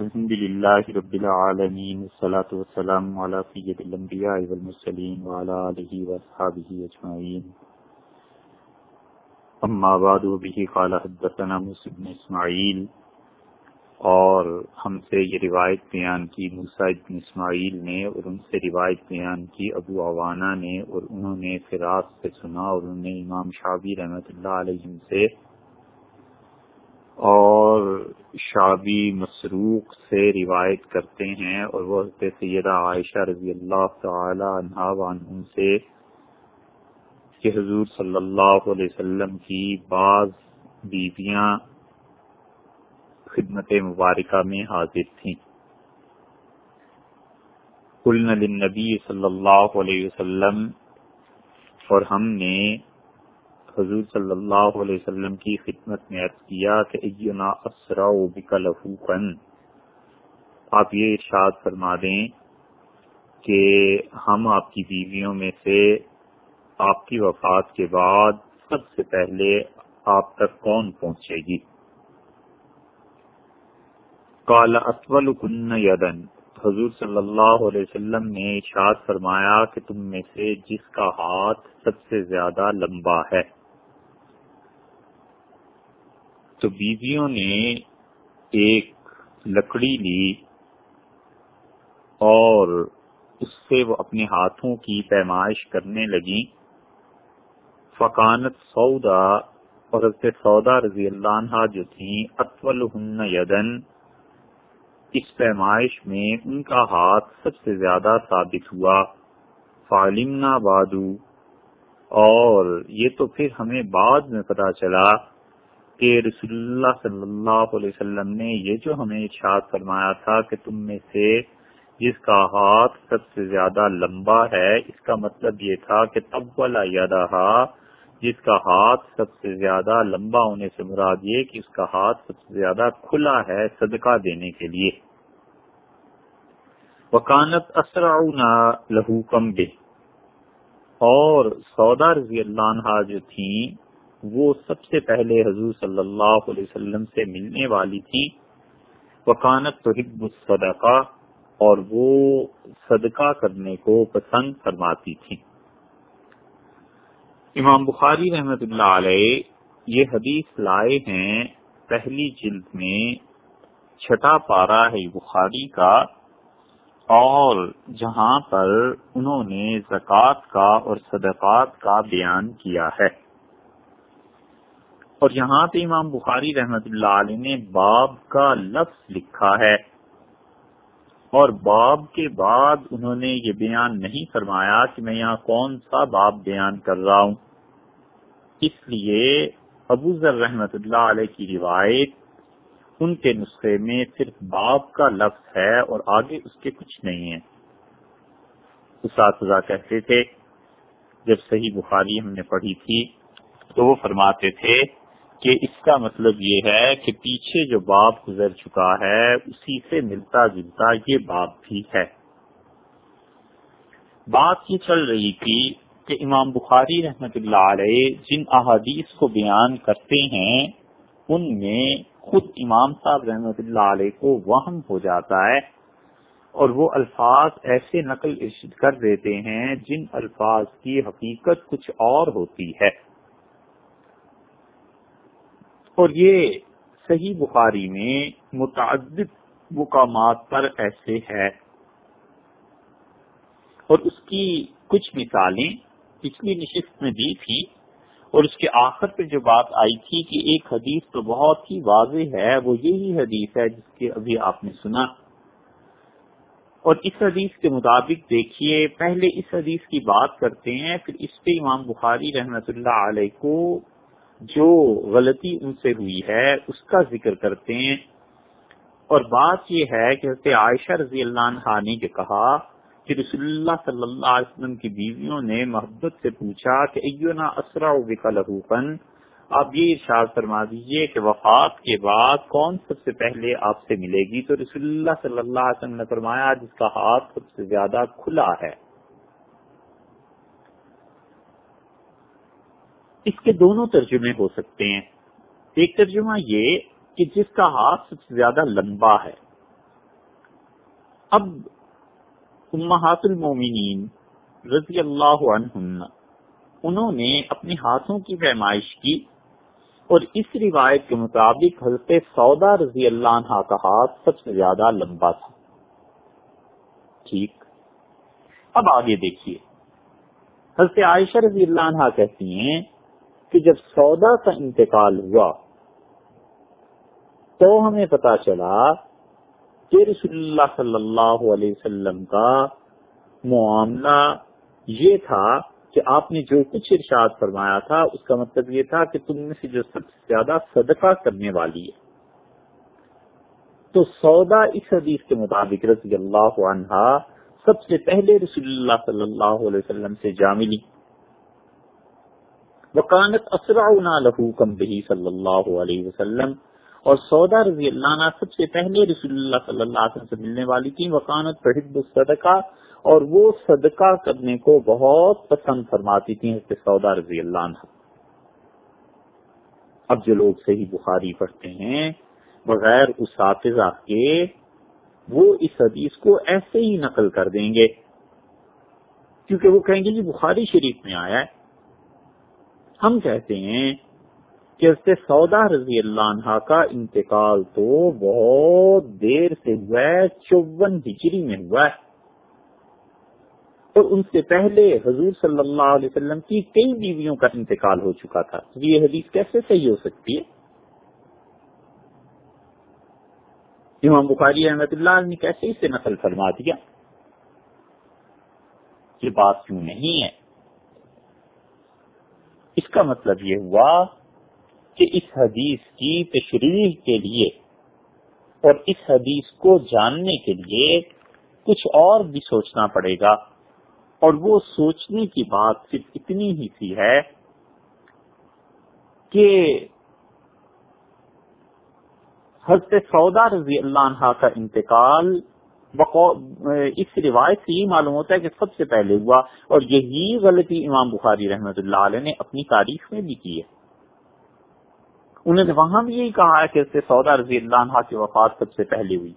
الحمد لله رب العالمين، والصلاة والسلام على سيد الأنبياء والمرسلين وعلى آله وأصحابه أجمعين. أما بعد، به قال حدثنا موسى بن إسماعيل، اور ہم سے یہ روایت بیان کی موسیٰ بن اسماعیل نے اور ان سے روایت بیان کی، ابو عوانہ نے اور انہوں نے فراز سے سنا اور انہوں نے امام شابی رحمت اللہ علیہ سے، اور اور شابی مسروق سے روایت کرتے ہیں اور وہ حضرت سیدہ عائشہ رضی اللہ تعالی عنہ سے کہ حضور صلی اللہ علیہ وسلم کی بعض بیویاں خدمت مبارکہ میں حاضر تھیں۔ قلن للنبی صلی اللہ علیہ وسلم اور ہم نے حضور صلی اللہ علیہ وسلم کی خدمت میں عرض کیا کہ اینا اسرا آپ یہ ارشاد فرما دیں کہ ہم آپ کی بیویوں میں سے آپ کی وفات کے بعد سب سے پہلے آپ تک کون پہنچے گی؟ کالا اطول کن یدن۔ حضور صلی اللہ علیہ وسلم نے ارشاد فرمایا کہ تم میں سے جس کا ہاتھ سب سے زیادہ لمبا ہے۔ تو بیویوں نے ایک لکڑی لی اور اس سے وہ اپنے ہاتھوں کی پیمائش کرنے لگی فقانت سودا، اور حضرت سودا رضی اللہ عنہ جو تھیں اطول ہن یدن۔ اس پیمائش میں ان کا ہاتھ سب سے زیادہ ثابت ہوا۔ فالمنا بادو۔ اور یہ تو پھر ہمیں بعد میں پتا چلا۔ کہ رسول اللہ صلی اللہ علیہ وسلم نے یہ جو ہمیں ارشاد فرمایا تھا کہ تم میں سے جس کا ہاتھ سب سے زیادہ لمبا ہے، اس کا مطلب یہ تھا کہ تب والا یادہ جس کا ہاتھ سب سے زیادہ لمبا ہونے سے مراد یہ کہ اس کا ہاتھ سب سے زیادہ کھلا ہے صدقہ دینے کے لیے۔ وکانت اسرا لہو کم بے اور سودا رضی اللہ عنہ جو تھیں وہ سب سے پہلے حضور صلی اللہ علیہ وسلم سے ملنے والی تھی۔ وکانت تو صدقہ اور وہ صدقہ کرنے کو پسند فرماتی تھی۔ امام بخاری رحمت اللہ علیہ یہ حدیث لائے ہیں پہلی جلد میں چھٹا پارا ہے بخاری کا، اور جہاں پر انہوں نے زکوٰۃ کا اور صدقات کا بیان کیا ہے۔ اور یہاں پہ امام بخاری رحمت اللہ علیہ نے باب کا لفظ لکھا ہے۔ اور باب کے بعد انہوں نے یہ بیان نہیں فرمایا کہ میں یہاں کون سا باب بیان کر رہا ہوں۔ اس لیے ابو ذر رحمت اللہ علیہ کی روایت ان کے نسخے میں صرف باب کا لفظ ہے اور آگے اس کے کچھ نہیں ہے۔ اساتذہ کہتے تھے، جب صحیح بخاری ہم نے پڑھی تھی تو وہ فرماتے تھے کہ اس کا مطلب یہ ہے کہ پیچھے جو باب گزر چکا ہے، اسی سے ملتا جلتا یہ باب بھی ہے۔ بات یہ چل رہی تھی کہ امام بخاری رحمت اللہ علیہ جن احادیث کو بیان کرتے ہیں، ان میں خود امام صاحب رحمت اللہ علیہ کو وہم ہو جاتا ہے اور وہ الفاظ ایسے نقل ارشد کر دیتے ہیں جن الفاظ کی حقیقت کچھ اور ہوتی ہے۔ اور یہ صحیح بخاری میں متعدد مقامات پر ایسے ہے۔ اور اس کی کچھ مثالیں پچھلی نشست میں دی تھی اور اس کے آخر پہ جو بات آئی تھی کہ ایک حدیث تو بہت ہی واضح ہے، وہ یہی حدیث ہے جس کے ابھی آپ نے سنا۔ اور اس حدیث کے مطابق دیکھیے، پہلے اس حدیث کی بات کرتے ہیں، پھر اس پہ امام بخاری رحمت اللہ علیہ کو جو غلطی ان سے ہوئی ہے، اس کا ذکر کرتے ہیں۔ اور بات یہ ہے کہ حضرت عائشہ رضی اللہ عنہ نے جو کہا کہ رسول اللہ صلی اللہ علیہ وسلم کی بیویوں نے محبت سے پوچھا کہ ایونا اسرا لہوپن آپ یہ ارشاد فرما دیجیے کہ وفات کے بعد کون سب سے پہلے آپ سے ملے گی؟ تو رسول اللہ صلی اللہ علیہ وسلم نے فرمایا، جس کا ہاتھ سب سے زیادہ کھلا ہے۔ اس کے دونوں ترجمے ہو سکتے ہیں۔ ایک ترجمہ یہ کہ جس کا ہاتھ سب سے زیادہ لمبا ہے۔ اب امہات المومنین رضی اللہ عنہ انہوں نے اپنے ہاتھوں کی پیمائش کی اور اس روایت کے مطابق حضرت سودا رضی اللہ عنہ کا ہاتھ سب سے زیادہ لمبا تھا۔ ٹھیک۔ اب آگے دیکھیے۔ حضرت عائشہ رضی اللہ عنہ کہتی ہیں کہ جب سودا کا انتقال ہوا تو ہمیں پتا چلا کہ رسول اللہ صلی اللہ علیہ وسلم کا معاملہ یہ تھا کہ آپ نے جو کچھ ارشاد فرمایا تھا، اس کا مطلب یہ تھا کہ تم میں سے جو سب سے زیادہ صدقہ کرنے والی ہے۔ تو سودا اس حدیث کے مطابق رضی اللہ عنہ سب سے پہلے رسول اللہ صلی اللہ علیہ وسلم سے جا ملی وکانت اسرا لہو کم بہی صلی اللہ علیہ وسلم۔ اور سودا رضی اللہ عنہ سب سے پہلے رسول اللہ صلی اللہ علیہ وسلم سے ملنے والی تھی وکانت پرحب الصدقہ۔ اور وہ صدقہ کرنے کو بہت پسند فرماتی تھی سودا رضی اللہ عنہ۔ اب جو لوگ صحیح بخاری پڑھتے ہیں، بغیر اساتذہ کے، وہ اس حدیث کو ایسے ہی نقل کر دیں گے۔ کیونکہ وہ کہیں گے جی بخاری شریف میں آیا ہے۔ ہم کہتے ہیں کہ اس سے سودا رضی اللہ عنہ کا انتقال تو بہت دیر سے ہوا ہے چون ہجری میں ہوا ہے۔ اور ان سے پہلے حضور صلی اللہ علیہ وسلم کی کئی بیویوں کا انتقال ہو چکا تھا۔ یہ حدیث کیسے صحیح ہو سکتی ہے؟ امام بخاری احمد اللہ نے کیسے اسے نقل فرما دیا؟ یہ بات کیوں نہیں ہے؟ اس کا مطلب یہ ہوا کہ اس حدیث کی تشریح کے لیے اور اس حدیث کو جاننے کے لیے کچھ اور بھی سوچنا پڑے گا۔ اور وہ سوچنے کی بات صرف اتنی ہی سی ہے کہ حضرت سودا رضی اللہ عنہ کا انتقال اس روایت سے یہ معلوم ہوتا ہے کہ سب سے پہلے ہوا اور یہی غلطی امام بخاری رحمت اللہ علیہ نے اپنی تاریخ میں بھی کی ہے۔ انہوں نے وہاں بھی یہی کہا ہے کہ سودا رضی اللہ عنہ کی وفات سب سے پہلے ہوئی۔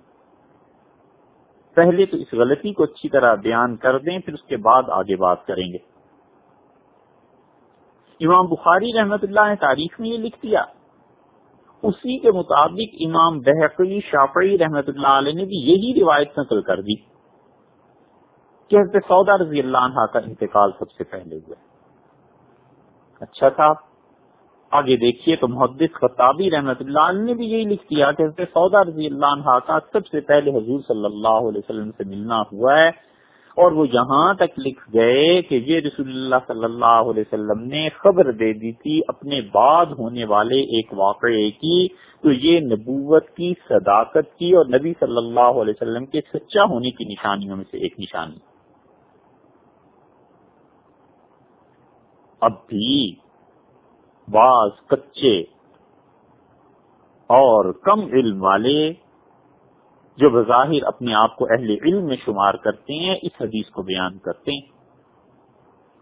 پہلے تو اس غلطی کو اچھی طرح بیان کر دیں، پھر اس کے بعد آگے بات کریں گے۔ امام بخاری رحمت اللہ نے تاریخ میں یہ لکھ دیا۔ اسی کے مطابق امام بحقی، شافعی رحمت اللہ علیہ نے بھی یہی روایت نقل کر دی کہ حضرت سودا رضی اللہ عنہ کا انتقال سب سے پہلے ہوا اچھا صاحب آگے دیکھیے تو محدث خطابی رحمت اللہ عنہ نے بھی یہی لکھ دیا کہ حضرت سودا رضی اللہ عنہ کا سب سے پہلے حضور صلی اللہ علیہ وسلم سے ملنا ہوا ہے۔ اور وہ یہاں تک لکھ گئے کہ یہ رسول اللہ صلی اللہ علیہ وسلم نے خبر دے دی تھی اپنے بعد ہونے والے ایک واقعے کی، تو یہ نبوت کی، صداقت کی اور نبی صلی اللہ علیہ وسلم کے سچا ہونے کی نشانیوں میں سے ایک نشانی۔ اب بھی بعض کچے اور کم علم والے جو بظاہر اپنے آپ کو اہل علم میں شمار کرتے ہیں، اس حدیث کو بیان کرتے ہیں۔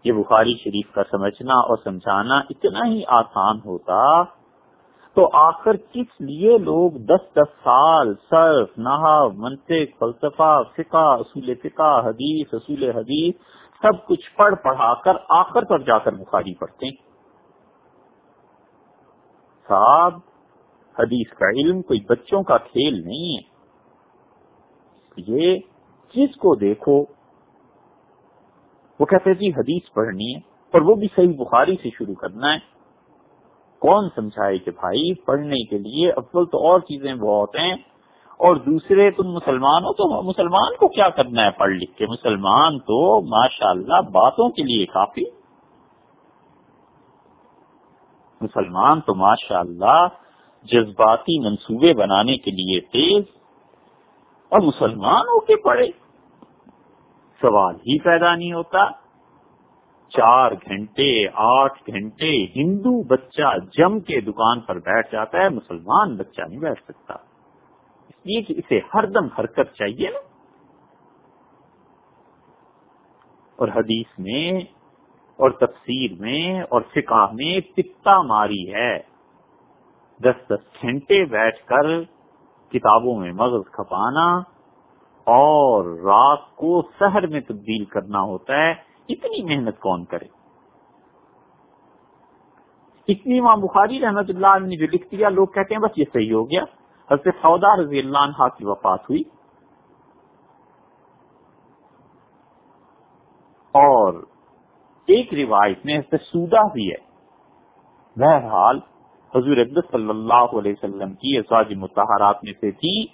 یہ بخاری شریف کا سمجھنا اور سمجھانا اتنا ہی آسان ہوتا۔ تو آخر کس لیے لوگ دس دس سال صرف نہا منطق، فلسفہ، فقہ، اصول فقہ، حدیث، اصول حدیث، سب کچھ پڑھ پڑھا کر آخر پر جا کر بخاری پڑھتے ہیں۔ صاحب، حدیث کا علم کوئی بچوں کا کھیل نہیں ہے۔ یہ جس کو دیکھو، وہ کہتے جی حدیث پڑھنی ہے، اور وہ بھی صحیح بخاری سے شروع کرنا ہے۔ کون سمجھائے کہ بھائی پڑھنے کے لیے افضل تو اور چیزیں بہت ہیں، اور دوسرے تم مسلمان ہو تو مسلمان کو کیا کرنا ہے پڑھ لکھ کے؟ مسلمان تو ماشاء اللہ باتوں کے لیے کافی۔ مسلمان تو ماشاء اللہ جذباتی منصوبے بنانے کے لیے تیز۔ اور مسلمان ہو کے پڑے۔ سوال ہی پیدا نہیں ہوتا۔ چار گھنٹے، آٹھ گھنٹے ہندو بچہ جم کے دکان پر بیٹھ جاتا ہے، مسلمان بچہ نہیں بیٹھ سکتا۔ اس لیے کہ اسے ہر دم حرکت چاہیے نا۔ اور حدیث میں اور تفسیر میں اور فقہ میں پتا ماری ہے۔ دس دس گھنٹے بیٹھ کر کتابوں میں مغز کھپانا اور رات کو سحر میں تبدیل کرنا ہوتا ہے، اتنی محنت کون کرے؟ اتنی ماں بخاری رحمت اللہ نے جو لکھ دیا، لوگ کہتے ہیں بس یہ صحیح ہو گیا۔ حضرت سودا رضی اللہ عنہ کی وفات ہوئی۔ اور ایک روایت میں حضرت سودا بھی ہے۔ بہرحال حضور اقدس صلی اللہ علیہ وسلم کی ازواج متحرات میں سے تھی۔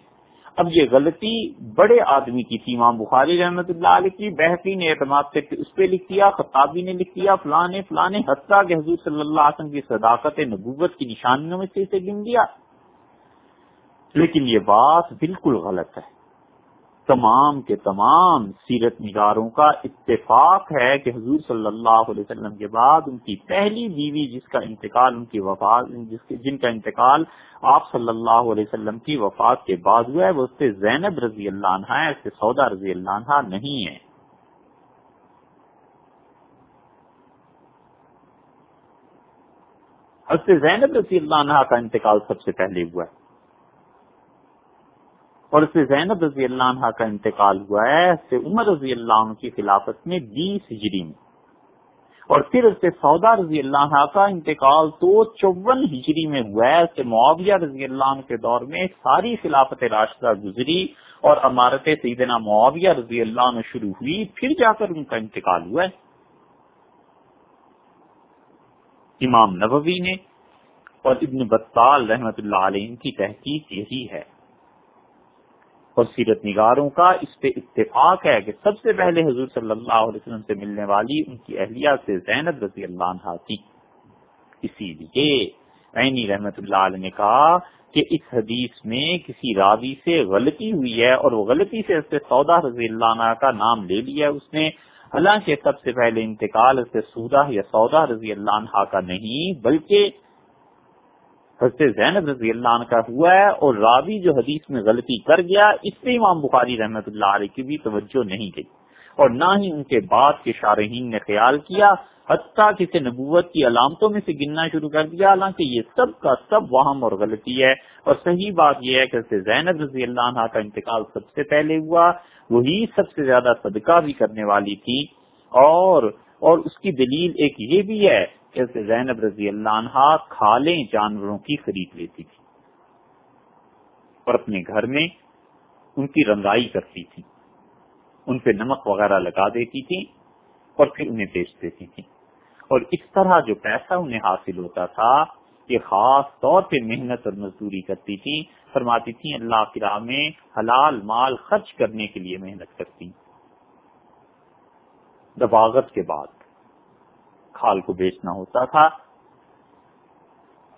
اب یہ غلطی بڑے آدمی کی تھی، امام بخاری رحمت اللہ علیہ کی بحثی نے اعتماد سے اس پہ لکھ دیا، خطابی نے لکھ دیا، فلاں فلاں حتیٰ کہ حضور صلی اللہ علیہ وسلم کی صداقت نبوت کی نشانیوں میں سے اسے گن دیا۔ لیکن یہ بات بالکل غلط ہے۔ تمام کے تمام سیرت نگاروں کا اتفاق ہے کہ حضور صلی اللہ علیہ وسلم کے بعد ان کی پہلی بیوی جس کا انتقال ان کی وفات جن کا انتقال آپ صلی اللہ علیہ وسلم کی وفات کے بعد ہوا ہے، وہ اس سے زینب رضی اللہ عنہ ہے، اس سے سودا رضی اللہ عنہ نہیں ہے۔ حضرت زینب رضی اللہ عنہ کا انتقال سب سے پہلے ہوا ہے۔ اور اس زینب رضی اللہ عنہ کا انتقال ہوا ہے سے عمر رضی اللہ عنہ کی خلافت میں بیس ہجری میں۔ اور پھر اس سے سودا رضی اللہ عنہ کا انتقال تو چون ہجری میں ہوا ہے۔ سے معاویہ رضی اللہ عنہ کے دور میں ساری خلافت راشدہ گزری اور عمارت سیدنا معاویہ رضی اللہ عنہ شروع ہوئی، پھر جا کر ان کا انتقال ہوا ہے۔ امام نبوی نے اور ابن بطال رحمت اللہ علیہ کی تحقیق یہی ہے۔ اور سیرت نگاروں کا اس پہ اتفاق ہے کہ سب سے پہلے حضور صلی اللہ علیہ وسلم سے ملنے والی ان کی اہلیہ سے زینب رضی اللہ عنہ تھی۔ اسی لیے عینی رحمت اللہ علیہ نے کہا کہ اس حدیث میں کسی راوی سے غلطی ہوئی ہے اور وہ غلطی سے اس سے سودا رضی اللہ عنہ کا نام لے لیا اس نے حالانکہ سب سے پہلے انتقال اس سے سودا یا سودا رضی اللہ عنہ کا نہیں، بلکہ حضرت زینب رضی اللہ عنہ کا ہوا ہے اور راوی جو حدیث میں غلطی کر گیا، اس پہ امام بخاری رحمت اللہ علیہ کی بھی توجہ نہیں گئی۔ اور نہ ہی ان کے بعد کے شارحین نے خیال کیا، حتیٰ کسی نبوت کی علامتوں میں سے گننا شروع کر دیا۔ حالانکہ یہ سب کا سب وہم اور غلطی ہے۔ اور صحیح بات یہ ہے کہ زینب رضی اللہ عنہ کا انتقال سب سے پہلے ہوا، وہی سب سے زیادہ صدقہ بھی کرنے والی تھی۔ اور اور اس کی دلیل ایک یہ بھی ہے زینب رضی اللہ عنہ کھالیں جانوروں کی خرید لیتی تھی اور اپنے گھر میں ان کی رنگائی کرتی تھی۔ ان پہ نمک وغیرہ لگا دیتی تھی اور پھر انہیں بیچ دیتی تھی۔ اور اس طرح جو پیسہ انہیں حاصل ہوتا تھا، یہ خاص طور پہ محنت اور مزدوری کرتی تھی، فرماتی تھی، اللہ کی راہ میں حلال مال خرچ کرنے کے لیے محنت کرتی۔ دباغت کے بعد۔ کھال کو بیچنا ہوتا تھا۔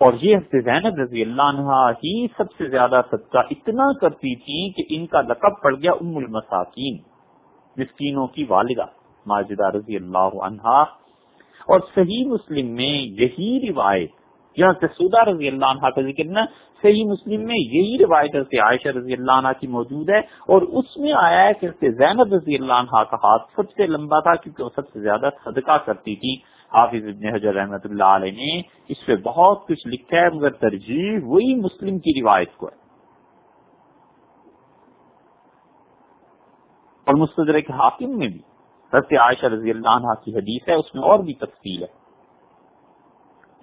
اور یہ حضرت زینب رضی اللہ عنہ ہی سب سے زیادہ صدقہ اتنا کرتی تھی کہ ان کا لقب پڑ گیا ام المساکین، مسکینوں کی والدہ ماجدہ رضی اللہ عنہ اور صحیح مسلم میں یہی روایت، یہاں سے سودا رضی اللہ عنہ کا ذکر نا صحیح مسلم میں یہی روایت سے عائشہ رضی اللہ عنہ کی موجود ہے۔ اور اس میں آیا ہے کہ زینب رضی اللہ عنہ کا ہاتھ سب سے لمبا تھا کیونکہ وہ سب سے زیادہ صدقہ کرتی تھی حافظ ابن حجر رحمت اللہ علیہ نے اس پہ بہت کچھ لکھا ہے، مگر ترجیح وہی مسلم کی روایت کو ہے۔ اور مستدرک حاکم میں بھی، حضرت عائشہ رضی اللہ عنہ کی حدیث ہے، اس میں اور بھی تفصیل ہے۔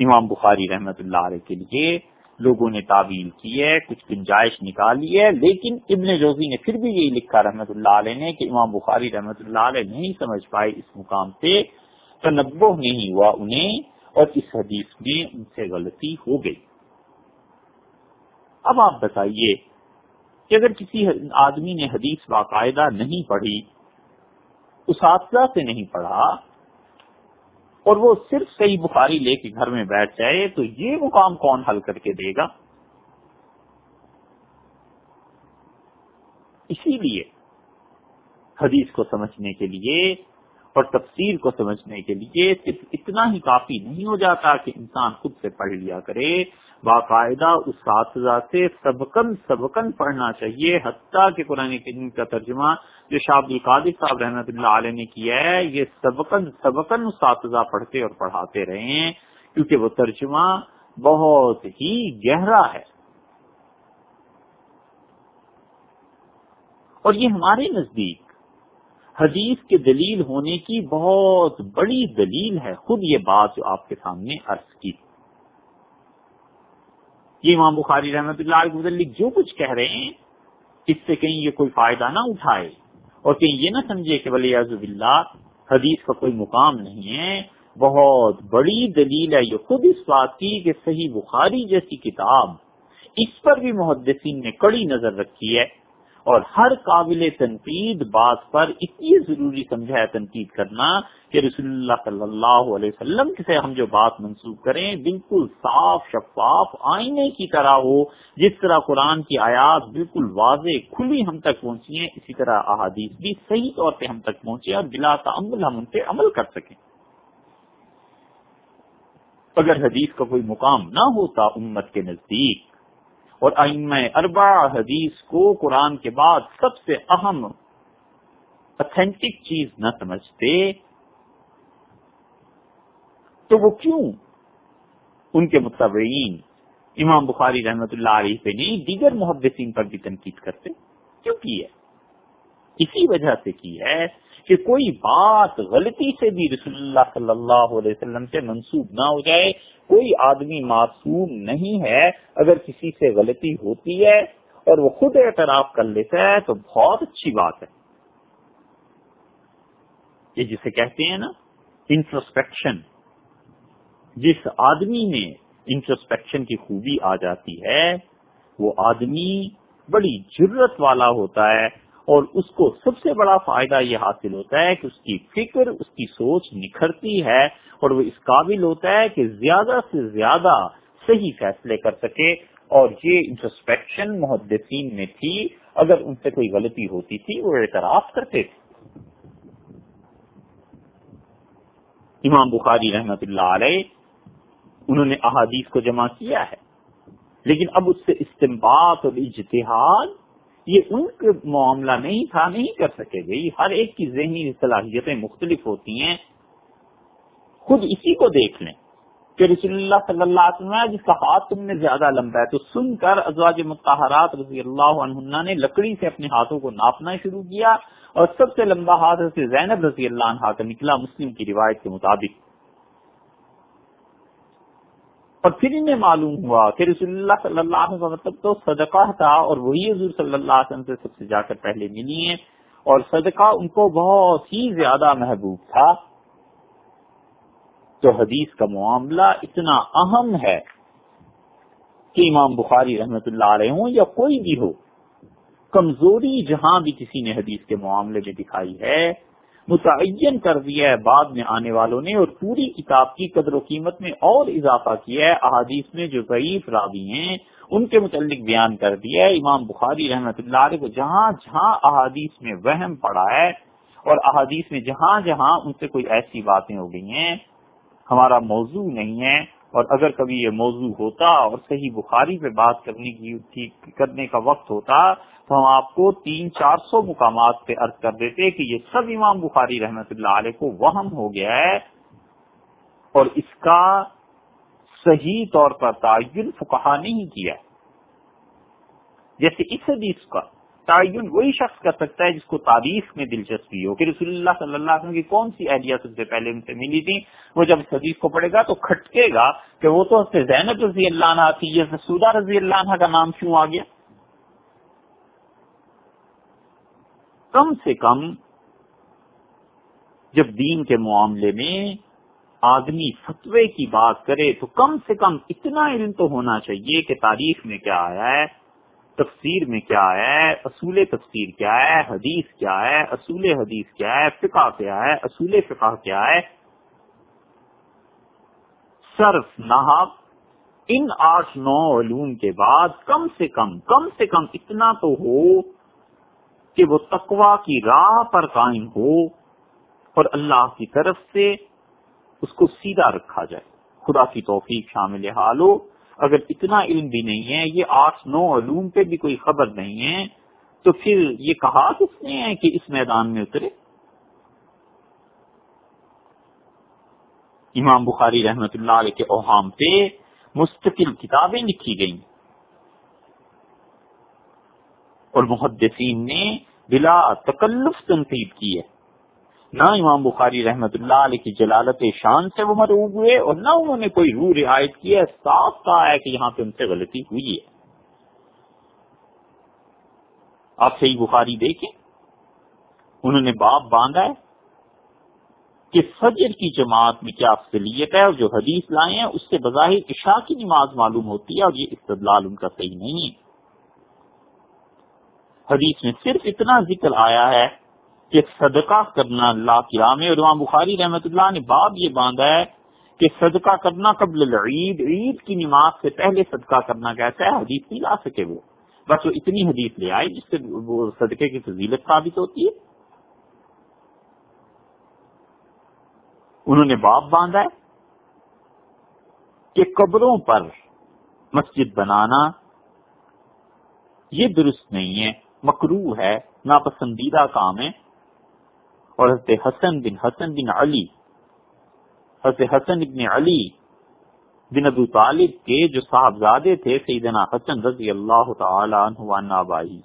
امام بخاری رحمت اللہ علیہ کے لیے لوگوں نے تعویل کی ہے، کچھ گنجائش نکالی ہے، لیکن ابن جوزی نے پھر بھی یہی لکھا رحمت اللہ علیہ نے کہ امام بخاری رحمت اللہ علیہ نہیں سمجھ پائے اس مقام سے تنبو نہیں ہوا انہیں اور اس حدیث میں ان سے غلطی ہو گئی۔ اب آپ بتائیے کہ اگر کسی آدمی نے حدیث باقاعدہ نہیں پڑھی اساتذہ سے نہیں پڑھا اور وہ صرف صحیح بخاری لے کے گھر میں بیٹھ جائے، تو یہ مقام کون حل کر کے دے گا؟ اسی لیے حدیث کو سمجھنے کے لیے اور تفسیر کو سمجھنے کے لیے صرف اتنا ہی کافی نہیں ہو جاتا کہ انسان خود سے پڑھ لیا کرے۔ باقاعدہ اساتذہ سے سبکن سبکن پڑھنا چاہیے، حتیٰ کہ قرآن کریم کا ترجمہ جو شاہ عبد القادر صاحب رحمۃ اللہ علیہ نے کیا ہے، یہ سبکن سبکن اساتذہ پڑھتے اور پڑھاتے رہے ہیں، کیونکہ وہ ترجمہ بہت ہی گہرا ہے۔ اور یہ ہمارے نزدیک حدیث کے دلیل ہونے کی بہت بڑی دلیل ہے خود یہ بات جو آپ کے سامنے عرض کی۔ یہ امام بخاری رحمت اللہ علیہ متعلق جو کچھ کہہ رہے ہیں، اس سے کہیں یہ کوئی فائدہ نہ اٹھائے۔ اور کہیں یہ نہ سمجھے کہ ولی اللہ حدیث کا کوئی مقام نہیں ہے۔ بہت بڑی دلیل ہے یہ خود اس بات کی کہ صحیح بخاری جیسی کتاب اس پر بھی محدثین نے کڑی نظر رکھی ہے۔ اور ہر قابل تنقید بات پر اتنی ضروری سمجھا ہے تنقید کرنا کہ رسول اللہ صلی اللہ علیہ وسلم سے ہم جو بات منسوخ کریں، بالکل صاف شفاف آئینے کی طرح ہو، جس طرح قرآن کی آیات بالکل واضح کھلی ہم تک پہنچی ہیں، اسی طرح احادیث بھی صحیح طور پہ ہم تک پہنچے اور بلا تعمل ہم ان پہ عمل کر سکیں۔ اگر حدیث کا کوئی مقام نہ ہوتا امت کے نزدیک اور ام اربا حدیث کو قرآن کے بعد سب سے اہم اتھینٹک چیز نہ سمجھتے، تو وہ کیوں؟ ان کے متبعین، امام بخاری رحمت اللہ علیہ پہ نہیں، دیگر محبتین پر بھی تنقید کرتے، کیوں کی ہے؟ اسی وجہ سے کی ہے کہ کوئی بات غلطی سے بھی رسول اللہ صلی اللہ علیہ وسلم سے منسوب نہ ہو جائے، کوئی آدمی معصوم نہیں ہے، اگر کسی سے غلطی ہوتی ہے اور وہ خود اعتراف کر لیتا ہے تو بہت اچھی بات ہے۔ یہ جسے کہتے ہیں نا انٹروسپیکشن جس آدمی میں انٹروسپیکشن کی خوبی آ جاتی ہے، وہ آدمی بڑی جرت والا ہوتا ہے اور اس کو سب سے بڑا فائدہ یہ حاصل ہوتا ہے کہ اس کی فکر، اس کی سوچ نکھرتی ہے اور وہ اس قابل ہوتا ہے کہ زیادہ سے زیادہ صحیح فیصلے کر سکے۔ اور یہ انٹرسپیکشن محدثین میں تھی۔ اگر ان سے کوئی غلطی ہوتی تھی، وہ اعتراف کرتے تھے۔ امام بخاری رحمت اللہ علیہ، انہوں نے احادیث کو جمع کیا ہے۔ لیکن اب اس سے استمباد اور اجتہاد یہ ان کا معاملہ نہیں تھا، نہیں کر سکے گئی ہر ایک کی ذہنی صلاحیتیں مختلف ہوتی ہیں۔ خود اسی کو دیکھ لیں کہ رسول اللہ صلی اللہ علیہ وسلم، جس کا ہاتھ تم نے زیادہ لمبا ہے، تو سن کر ازواج متحرات رضی اللہ عنہ نے لکڑی سے اپنے ہاتھوں کو ناپنا شروع کیا اور سب سے لمبا ہاتھ زینب رضی اللہ عنہ کا نکلا مسلم کی روایت کے مطابق۔ اور پھر انہیں معلوم ہوا کہ رسول اللہ صلی اللہ علیہ وسلم تو صدقہ تھا اور وہی حضور صلی اللہ علیہ وسلم سے سب سے جا کر پہلے ملی ہیں اور صدقہ ان کو بہت ہی زیادہ محبوب تھا۔ تو حدیث کا معاملہ اتنا اہم ہے کہ امام بخاری رحمت اللہ علیہ ہوں یا کوئی بھی ہو، کمزوری جہاں بھی کسی نے حدیث کے معاملے میں دکھائی ہے متعین کر دیا ہے بعد میں آنے والوں نے اور پوری کتاب کی قدر و قیمت میں اور اضافہ کیا ہے۔ احادیث میں جو ضعیف راوی ہیں، ان کے متعلق بیان کر دیا ہے۔ امام بخاری رحمت اللہ علیہ کو جہاں جہاں احادیث میں وہم پڑا ہے اور احادیث میں جہاں جہاں ان سے کوئی ایسی باتیں ہو گئی ہیں، ہمارا موضوع نہیں ہے۔ اور اگر کبھی یہ موضوع ہوتا اور صحیح بخاری پہ بات کرنے کی کرنے کا وقت ہوتا تو ہم آپ کو تین چار سو مقامات پہ عرض کر دیتے کہ یہ سب امام بخاری رحمت اللہ علیہ کو وہم ہو گیا ہے اور اس کا صحیح طور پر تعین فکہ نہیں کیا جیسے اس حدیث کا تعین وہی شخص کر سکتا ہے جس کو تاریخ میں دلچسپی ہو کہ رسول اللہ صلی اللہ علیہ وسلم کی کون سی آئیڈیا سب سے پہلے ان سے ملی تھی وہ جب اس حدیث کو پڑھے گا تو کھٹکے گا کہ وہ تو زینب رضی اللہ عنہ تھی، یہ سودا رضی اللہ عنہ کا نام کیوں آ گیا؟ کم سے کم جب دین کے معاملے میں آدمی فتوے کی بات کرے تو کم سے کم اتنا علم تو ہونا چاہیے کہ تاریخ میں کیا آیا ہے، تفسیر میں کیا ہے، اصول تفسیر کیا ہے، حدیث کیا ہے، اصول حدیث کیا ہے، فقہ کیا ہے، اصول فقہ کیا ہے۔ صرف نحب ان آٹھ نو علوم کے بعد کم سے کم کم سے کم اتنا تو ہو کہ وہ تقوا کی راہ پر قائم ہو اور اللہ کی طرف سے اس کو سیدھا رکھا جائے۔ خدا کی توفیق شامل حال ہو اگر اتنا علم بھی نہیں ہے، یہ آٹھ نو علوم پہ بھی کوئی خبر نہیں ہے، تو پھر یہ کہا کس نے ہے کہ اس میدان میں اترے؟ امام بخاری رحمت اللہ علیہ کے اوہام پہ مستقل کتابیں لکھی گئیں۔ اور محدثین نے بلا تکلف تنقید کی ہے۔ نہ امام بخاری رحمت اللہ علیہ کی جلالت شان سے وہ مروب ہوئے اور نہ انہوں نے کوئی روح رعایت کی ہے، صاف کہا ہے کہ یہاں پہ ان سے غلطی ہوئی ہے۔ آپ صحیح بخاری دیکھیں۔ انہوں نے باپ باندھا ہے کہ فجر کی جماعت میں کیا افضلیت ہے اور جو حدیث لائے ہیں، اس سے بظاہر عشاء کی نماز معلوم ہوتی ہے اور یہ استدلال ان کا صحیح نہیں ہے۔ حدیث میں صرف اتنا ذکر آیا ہے کہ صدقہ کرنا اللہ کی راہ میں اور امام بخاری رحمت اللہ نے باب یہ باندھا ہے کہ صدقہ کرنا قبل العید، عید کی نماز سے پہلے صدقہ کرنا کیسا ہے؟ حدیث نہیں لا سکے وہ۔ بس وہ اتنی حدیث لے آئے جس سے وہ صدقے کی فضیلت ثابت ہوتی ہے۔ انہوں نے باپ باندھا ہے کہ قبروں پر مسجد بنانا یہ درست نہیں ہے۔ مکرو ہے، ناپسندیدہ کام ہے۔ اور حضرت حسن بن حسن بن علی، حضرت حسن بن علی بن ابو طالب کے جو صاحبزادے تھے، سیدنا حسن رضی اللہ تعالی عنہ بائی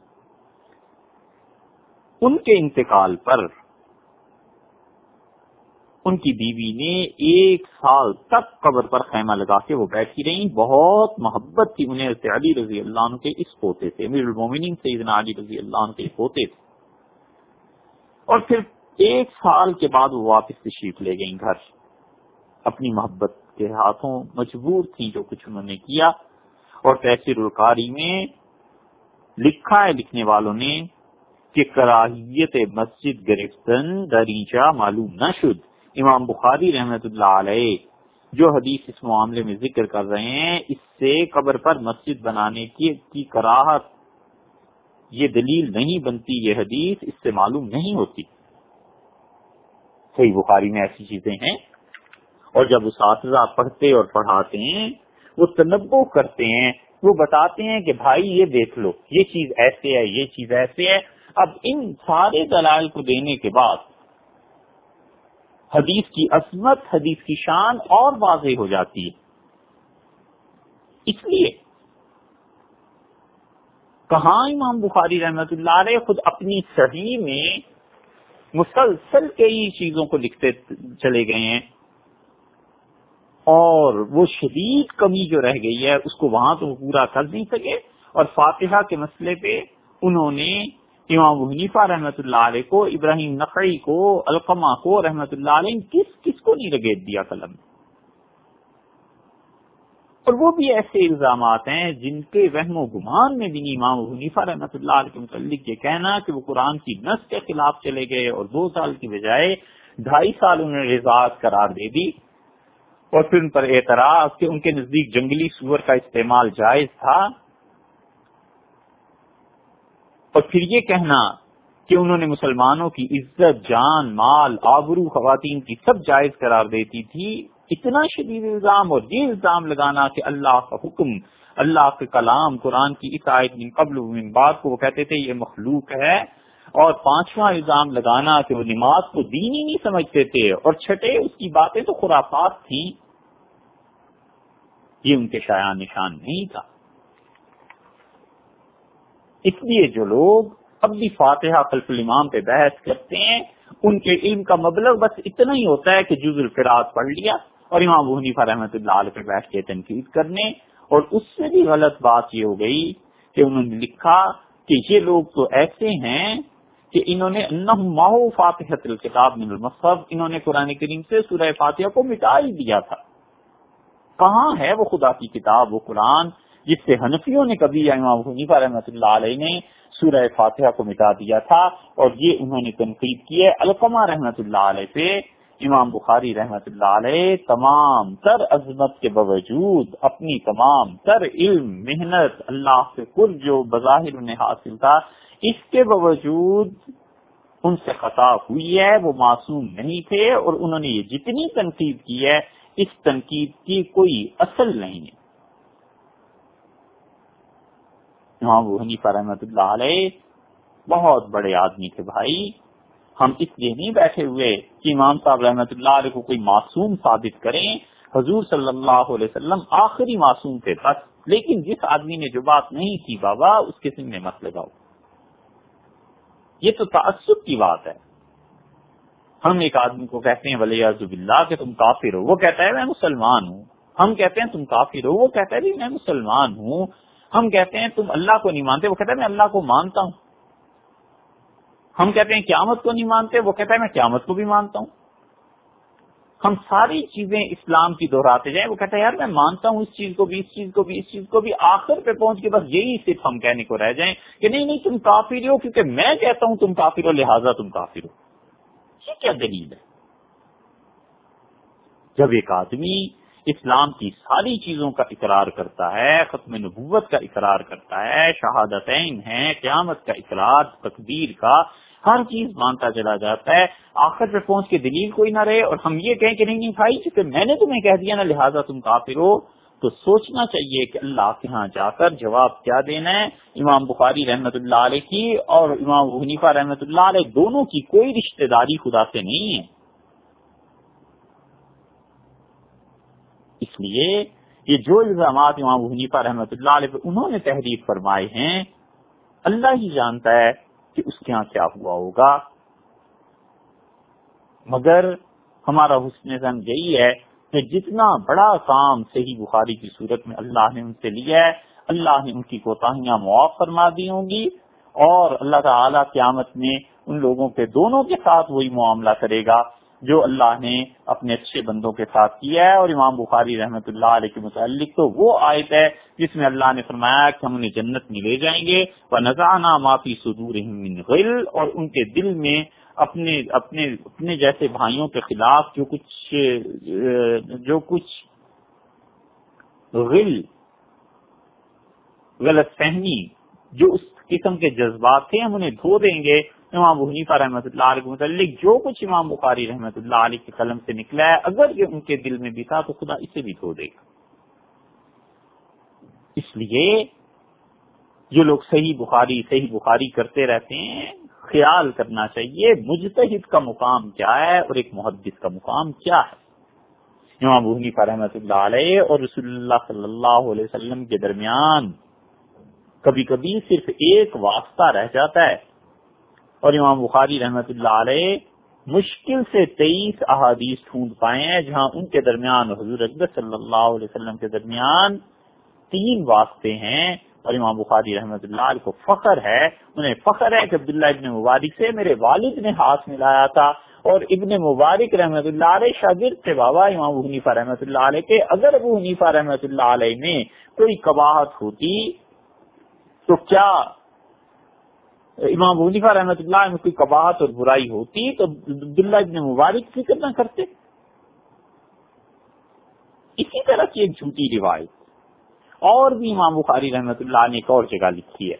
ان کے انتقال پر ان کی بیوی نے ایک سال تک قبر پر خیمہ لگا کے وہ بیٹھی رہی بہت محبت تھی انہیں علی رضی اللہ عنہ کے اس پوتے سے، امیر المومنین سیدنا علی رضی اللہ عنہ کے پوتے تھے اور پھر ایک سال کے بعد وہ واپس تشریف لے گئیں گھر۔ اپنی محبت کے ہاتھوں مجبور تھی جو کچھ انہوں نے کیا۔ اور تحصیل الکاری میں لکھا ہے، لکھنے والوں نے کہ کراہیت مسجد گرفتن دریچہ معلوم نہ شد۔ امام بخاری رحمت اللہ علیہ جو حدیث اس معاملے میں ذکر کر رہے ہیں، اس سے قبر پر مسجد بنانے کی کی کراہت، یہ دلیل نہیں بنتی، یہ حدیث اس سے معلوم نہیں ہوتی۔ صحیح بخاری میں ایسی چیزیں ہیں۔ اور جب اساتذہ پڑھتے اور پڑھاتے ہیں، وہ تنبو کرتے ہیں، وہ بتاتے ہیں کہ بھائی یہ دیکھ لو، یہ چیز ایسے ہے، یہ چیز ایسے ہے۔ اب ان سارے دلائل کو دینے کے بعد حدیث کی عصمت حدیث کی شان اور واضح ہو جاتی ہے۔ اس لیے کہاں امام بخاری رحمت اللہ علیہ خود اپنی صحیح میں مسلسل کئی چیزوں کو لکھتے چلے گئے ہیں اور وہ شدید کمی جو رہ گئی ہے، اس کو وہاں تو پورا کر نہیں سکے۔ اور فاتحہ کے مسئلے پہ انہوں نے امام حنیفہ رحمت اللہ علیہ کو، ابراہیم نقعی کو القما کو رحمت اللہ علیہ کس کس کو نہیں لگیٹ دیا قلم؟ اور وہ بھی ایسے الزامات ہیں جن کے وہم و گمان میں بھی امام حنیفہ رحمت اللہ علیہ کے متعلق یہ کہنا کہ وہ قرآن کی نس کے خلاف چلے گئے اور دو سال کی بجائے ڈھائی سال انہوں نے رضاعت قرار دے دی۔ اور پھر ان پر اعتراض کہ ان کے نزدیک جنگلی سور کا استعمال جائز تھا۔ اور پھر یہ کہنا کہ انہوں نے مسلمانوں کی عزت، جان، مال، آبرو، خواتین کی سب جائز قرار دیتی تھی۔ اتنا شدید الزام اور یہ الزام لگانا کہ اللہ کا حکم، اللہ کے کلام قرآن کی اس آیت من قبل من بعد کو وہ کہتے تھے، یہ مخلوق ہے۔ اور پانچواں الزام لگانا کہ وہ نماز کو دین ہی نہیں سمجھتے تھے اور چھٹے اس کی باتیں تو خرافات تھیں۔ یہ ان کے شایان نشان نہیں تھا۔ اس لیے جو لوگ اب بھی فاتحہ خلف الامام پہ بحث کرتے ہیں، ان کے علم کا مبلغ بس اتنا ہی ہوتا ہے کہ جز الفراد پڑھ لیا اور امام حنیفہ رحمۃ اللہ علیہ پہ بیٹھ کے تنقید کرنے۔ اور اس سے بھی غلط بات یہ ہو گئی کہ انہوں نے لکھا کہ یہ لوگ تو ایسے ہیں کہ انہوں نے ماہو فاتح الکتاب من المصحف، انہوں نے قرآن کریم سے سورہ فاتحہ کو مٹا ہی دیا تھا۔ کہاں ہے وہ خدا کی کتاب، وہ قرآن؟ جس سے حنفیوں نے کبھی امام حنیفہ رحمۃ اللہ علیہ نے سورہ فاتحہ کو مٹا دیا تھا اور یہ انہوں نے تنقید کی ہے۔ القما رحمۃ اللہ علیہ پہ امام بخاری رحمۃ اللہ علیہ تمام تر عظمت کے باوجود اپنی تمام تر علم، محنت، اللہ سے کل جو بظاہر انہیں حاصل تھا، اس کے باوجود ان سے خطا ہوئی ہے، وہ معصوم نہیں تھے اور انہوں نے یہ جتنی تنقید کی ہے، اس تنقید کی کوئی اصل نہیں ہے۔ امام ابو حنیفہ رحمت اللہ علیہ بہت بڑے آدمی تھے بھائی۔ ہم اس لیے نہیں بیٹھے ہوئے کہ امام صاحب رحمت اللہ علیہ کو کوئی معصوم ثابت کریں۔ حضور صلی اللہ علیہ وسلم آخری معصوم تھے بس۔ لیکن جس آدمی نے جو بات نہیں کی بابا، اس کے سن میں مت لگاؤ۔ یہ تو تعصب کی بات ہے۔ ہم ایک آدمی کو کہتے ہیں ولی عزب اللہ کہ تم کافر ہو۔ وہ کہتا ہے، میں مسلمان ہوں۔ ہم کہتے ہیں، تم کافر ہو۔ وہ کہتا ہے میں مسلمان ہوں۔ ہم کہتے ہیں تم اللہ کو نہیں مانتے، وہ کہتا ہے میں اللہ کو مانتا ہوں۔ ہم کہتے ہیں قیامت کو نہیں مانتے، وہ کہتا ہے میں قیامت کو بھی مانتا ہوں۔ ہم ساری چیزیں اسلام کی دہراتے جائیں، وہ کہتا ہے یار میں مانتا ہوں اس چیز کو بھی، اس چیز کو بھی، اس چیز کو بھی، آخر پہ پہنچ کے بس یہی صرف ہم کہنے کو رہ جائیں کہ نہیں نہیں، تم کافی ہو، کیونکہ میں کہتا ہوں تم کافی ہو، لہٰذا تم کافی ہو۔ یہ کیا دلیل ہے؟ جب ایک آدمی اسلام کی ساری چیزوں کا اقرار کرتا ہے، ختم نبوت کا اقرار کرتا ہے، شہادتین ہے قیامت کا اقرار تقدیر کا، ہر چیز مانتا چلا جاتا ہے۔ آخر پہ پہنچ کے دلیل کوئی نہ رہے اور ہم یہ کہیں کہ نہیں نہیں بھائی، چونکہ میں نے تمہیں کہہ دیا نا، لہٰذا تم کافر ہو۔ تو سوچنا چاہیے کہ اللہ کے ہاں جا کر جواب کیا دینا ہے۔ امام بخاری رحمت اللہ علیہ کی اور امام حنیفہ رحمت اللہ علیہ دونوں کی کوئی رشتہ داری خدا سے نہیں ہے۔ اس لیے یہ جو الزامات امام حنیفہ رحمت اللہ علیہ انہوں نے تحریر فرمائے ہیں، اللہ ہی جانتا ہے کہ اس کے ہاں کیا ہوا ہوگا۔ مگر ہمارا حسن زن یہی ہے کہ جتنا بڑا کام صحیح بخاری کی صورت میں اللہ نے ان سے لیا ہے، اللہ نے ان کی کوتاہیاں معاف فرما دی ہوں گی اور اللہ تعالی قیامت میں ان لوگوں کے دونوں کے ساتھ وہی معاملہ کرے گا۔ جو اللہ نے اپنے اچھے بندوں کے ساتھ کیا ہے، اور امام بخاری رحمت اللہ علیہ کے متعلق تو وہ آیت ہے جس میں اللہ نے فرمایا کہ ہم انہیں جنت میں لے جائیں گے۔ وہ نذانہ معافی صدور غل، اور ان کے دل میں اپنے اپنے اپنے جیسے بھائیوں کے خلاف جو کچھ جو کچھ غل، غلط فہمی جو اس قسم کے جذبات تھے، ہم انہیں دھو دیں گے۔ امام حنیفہ رحمۃ اللہ علیہ کے متعلق جو کچھ امام بخاری رحمۃ اللہ علیہ کے قلم سے نکلا ہے، اگر یہ ان کے دل میں بھی تھا تو خدا اسے بھی دھو دے گا۔ اس لیے جو لوگ صحیح بخاری صحیح بخاری کرتے رہتے ہیں، خیال کرنا چاہیے، مجتہد کا مقام کیا ہے اور ایک محدث کا مقام کیا ہے۔ امام حنیفہ رحمۃ اللہ علیہ اور رسول اللہ صلی اللہ علیہ وسلم کے درمیان کبھی کبھی صرف ایک واسطہ رہ جاتا ہے۔ اور امام بخاری رحمت اللہ علیہ مشکل سے تیئیس احادیث ڈھونڈ پائے ہیں، جہاں ان کے درمیان، حضور اکبر صلی اللہ علیہ وسلم کے درمیان تین واسطے ہیں اور امام بخاری رحمت اللہ علیہ کو فخر ہے۔ انہیں فخر ہے کہ عبداللہ ابن مبارک سے میرے والد نے ہاتھ ملایا تھا اور ابن مبارک رحمت اللہ علیہ شاگرد سے بابا امام ابو حنیفہ رحمت اللہ علیہ کے، اگر ابو حنیفہ رحمت اللہ علیہ میں کوئی کباہت ہوتی تو کیا امام حنیفہ رحمت اللہ میں کوئی کباہت اور برائی ہوتی تو عبداللہ ابن مبارک فکر نہ کرتے۔ اسی طرح کی ایک جھوٹی روایت، اور بھی امام بخاری رحمت اللہ نے ایک اور جگہ لکھی ہے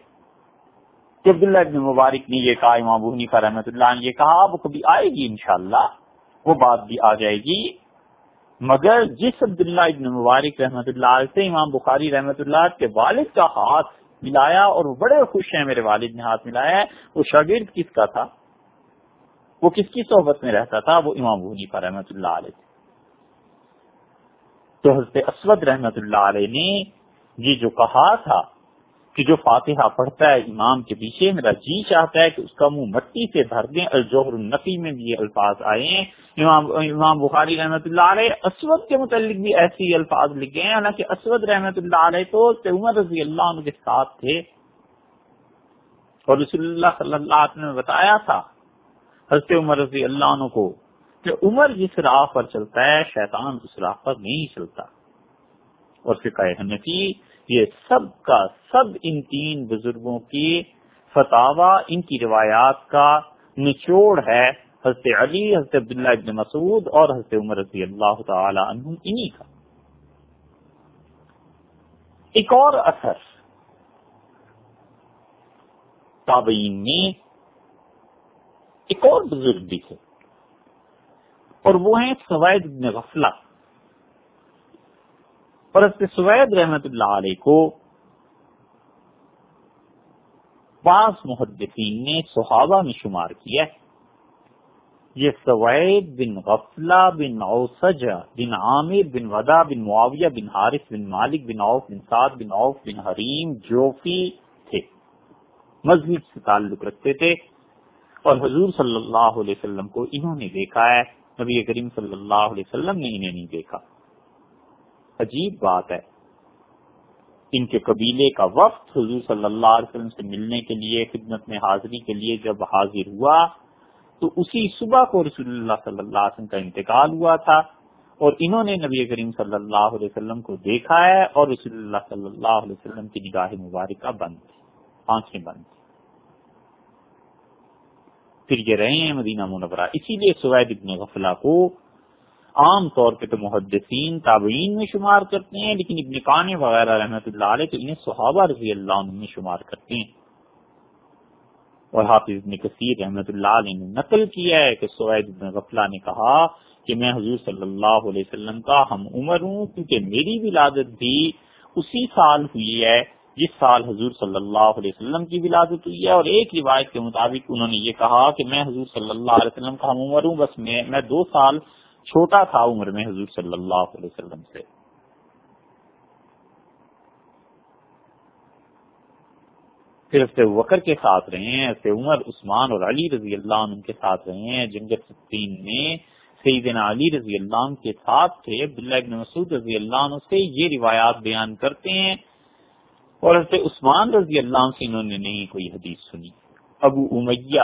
کہ عبداللہ ابن مبارک نے یہ کہا، امام حنیفہ رحمت اللہ نے یہ کہا، وہ کبھی آئے گی انشاءاللہ، وہ بات بھی آ جائے گی۔ مگر جس عبداللہ ابن مبارک رحمت اللہ سے امام بخاری رحمت اللہ کے والد کا ہاتھ ملایا اور وہ بڑے خوش ہیں، میرے والد نے ہاتھ ملایا ہے۔ وہ شاگرد کس کا تھا؟ وہ کس کی صحبت میں رہتا تھا؟ وہ امام پر، رحمت اللہ علیہ۔ تو حضرت اسود رحمت اللہ علیہ نے یہ جو کہا تھا کہ جو فاتحہ پڑھتا ہے، امام کے پیچھے میرا جی چاہتا ہے کہ اس کا منہ مٹی سے بھر دیں، الجوہر النقی میں بھی یہ الفاظ آئے ہیں۔ امام امام بخاری رحمت اللہ علیہ اسود کے متعلق بھی ایسے ہی الفاظ لکھے ہیں۔ حالانکہ اسود رحمت اللہ علیہ تو عمر رضی اللہ عنہ کے ساتھ تھے۔ اور رسول اللہ صلی اللہ علیہ نے بتایا تھا، حضرت عمر رضی اللہ عنہ کو کہ عمر جس راہ پر چلتا ہے، شیطان اس راہ پر نہیں چلتا۔ اور فقہ حنفی یہ سب کا سب ان تین بزرگوں کی فتح ان کی روایات کا نچوڑ ہے۔ حضرت علی، حضرت عبداللہ ابن مسعود اور حضرت عمر رضی اللہ تعالی عنہ انہی کا۔ ایک اور اثر۔ تابعین میں ایک اور بزرگ بھی تھے اور وہ ہیں سوید ابن غفلہ۔ اور حضرت سوید رحمت اللہ علیہ کو بعض محدثین نے صحابہ میں شمار کیا ہے۔ یہ سوید بن غفلہ بن اوسج بن عامر بن ودا بن معاویہ بن حارث بن مالک بن عوف بن سعد بن عوف بن حریم جوفی تھے۔ مذہب سے تعلق رکھتے تھے۔ اور حضور صلی اللہ علیہ وسلم کو انہوں نے دیکھا ہے۔ نبی کریم صلی اللہ علیہ وسلم نے انہیں نہیں دیکھا۔ عجیب بات ہے۔ ان کے قبیلے کا وقت حضور صلی اللہ علیہ وسلم سے ملنے کے لیے، خدمت میں حاضری کے لیے جب حاضر ہوا، تو اسی صبح کو رسول اللہ صلی اللہ علیہ وسلم کا انتقال ہوا تھا اور انہوں نے نبی کریم صلی اللہ علیہ وسلم کو دیکھا ہے اور رسول اللہ صلی اللہ علیہ وسلم کی نگاہ مبارکہ بند تھی، آنکھیں بند تھی پھر یہ رہے ہیں مدینہ منورہ۔ اسی لیے سوید ابن غفلہ کو عام طور پہ تو محدثین تابعین میں شمار کرتے ہیں، لیکن ابن کانے وغیرہ رحمۃ اللہ علیہ تو انہیں صحابہ رضی اللہ عنہ میں شمار کرتے ہیں۔ اور حافظ ابن کثیر رحمۃ اللہ علیہ نے نقل کیا ہے کہ سوید ابن غفلہ نے کہا کہ میں حضور صلی اللہ علیہ وسلم کا ہم عمر ہوں، کیونکہ میری ولادت بھی اسی سال ہوئی ہے، جس سال حضور صلی اللہ علیہ وسلم کی ولادت ہوئی ہے۔ اور ایک روایت کے مطابق انہوں نے یہ کہا کہ میں حضور صلی اللہ علیہ وسلم کا ہم عمر ہوں، بس میں میں دو سال چھوٹا تھا عمر میں حضور صلی اللہ علیہ وسلم سے۔ پھر ہفتے وکر کے ساتھ رہے ہیں ہفتے عمر، عثمان اور علی رضی اللہ عنہ کے ساتھ رہے ہیں۔ جنگ ستین میں سیدنا علی رضی اللہ عنہ کے ساتھ تھے، عبداللہ ابن مسعود رضی اللہ عنہ سے یہ روایات بیان کرتے ہیں۔ اور حضرت عثمان رضی اللہ عنہ سے انہوں نے نہیں کوئی حدیث سنی۔ ابو امیہ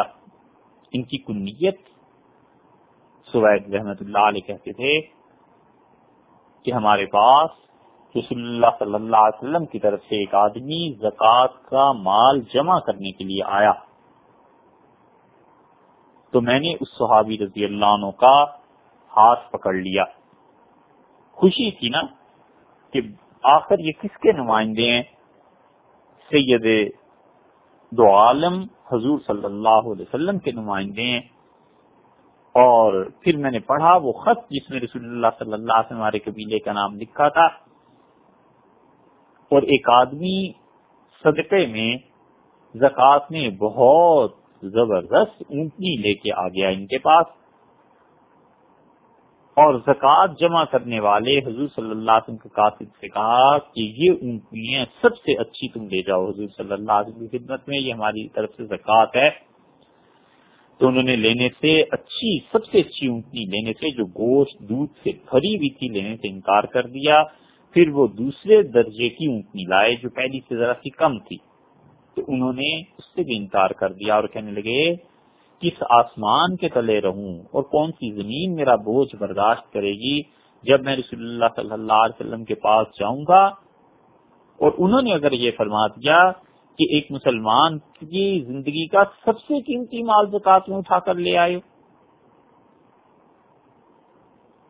ان کی کنیت سوید رحمت اللہ علیہ کہتے تھے کہ ہمارے پاس رسول اللہ صلی اللہ علیہ وسلم کی طرف سے ایک آدمی زکوٰۃ کا مال جمع کرنے کے لیے آیا۔ تو میں نے اس صحابی رضی اللہ عنہ کا ہاتھ پکڑ لیا۔ خوشی تھی نا کہ آخر یہ کس کے نمائندے ہیں؟ سید دو عالم حضور صلی اللہ علیہ وسلم کے نمائندے ہیں۔ اور پھر میں نے پڑھا، وہ خط جس میں رسول اللہ صلی اللہ علیہ وسلم ہمارے قبیلے کا نام لکھا تھا۔ اور ایک آدمی صدقے میں زکوٰۃ میں بہت زبردست اونٹنی لے کے آ گیا ان کے پاس۔ اور زکوٰۃ جمع کرنے والے حضور صلی اللہ علیہ وسلم کے قاصد سے کہا کہ یہ اونٹنیاں سب سے اچھی تم لے جاؤ۔ حضور صلی اللہ علیہ وسلم کی خدمت میں یہ ہماری طرف سے زکوٰۃ ہے۔ تو انہوں نے لینے سے اچھی، سب سے اچھی اونٹنی لینے سے جو گوشت، دودھ سے بھری ہوئی تھی، لینے سے انکار کر دیا۔ پھر وہ دوسرے درجے کی اونٹنی لائے جو پہلی سے ذرا سی کم تھی۔ تو انہوں نے اس سے بھی انکار کر دیا اور کہنے لگے، کس آسمان کے تلے رہوں اور کون سی زمین میرا بوجھ برداشت کرے گی؟ جب میں رسول اللہ صلی اللہ علیہ وسلم کے پاس جاؤں گا۔ اور انہوں نے اگر یہ فرما دیا کہ ایک مسلمان کی زندگی کا سب سے قیمتی مال زکات میں اٹھا کر لے آئے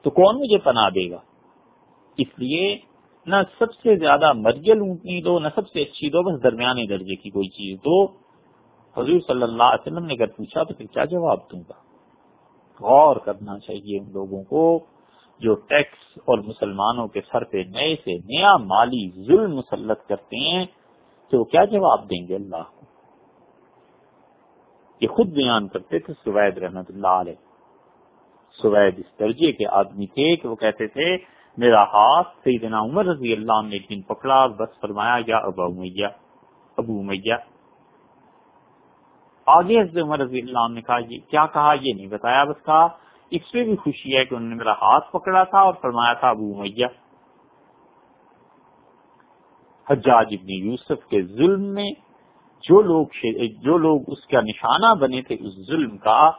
تو کون مجھے پناہ دے گا؟ اس لیے نہ سب سے زیادہ مرجل اونٹنی دو، نہ سب سے اچھی دو، بس درمیانے درجے کی کوئی چیز دو۔ حضور صلی اللہ علیہ وسلم نے اگر پوچھا تو پھر کیا جواب دوں گا؟ غور کرنا چاہیے ان لوگوں کو جو ٹیکس اور مسلمانوں کے سر پہ نئے سے نیا مالی ظلم مسلط کرتے ہیں۔ تو کیا جواب دیں گے اللہ کو؟ یہ خود بیان کرتے تھے سوید رحمت اللہ علیہ۔ سوید اس درجے کے آدمی تھے کہ وہ کہتے تھے، میرا ہاتھ سیدنا عمر رضی اللہ عنہ نے ایک دن پکڑا، بس فرمایا، یا ابو امیہ ابو امیہ۔ آگے حضرت عمر رضی اللہ عنہ نے کہا، یہ کیا کہا؟ یہ نہیں بتایا، بس کہا، اس پہ بھی خوشی ہے کہ انہوں نے میرا ہاتھ پکڑا تھا اور فرمایا تھا ابو امیہ۔ حجاج ابن یوسف کے ظلم میں جو لوگ جو لوگ اس کا نشانہ بنے تھے اس ظلم کا،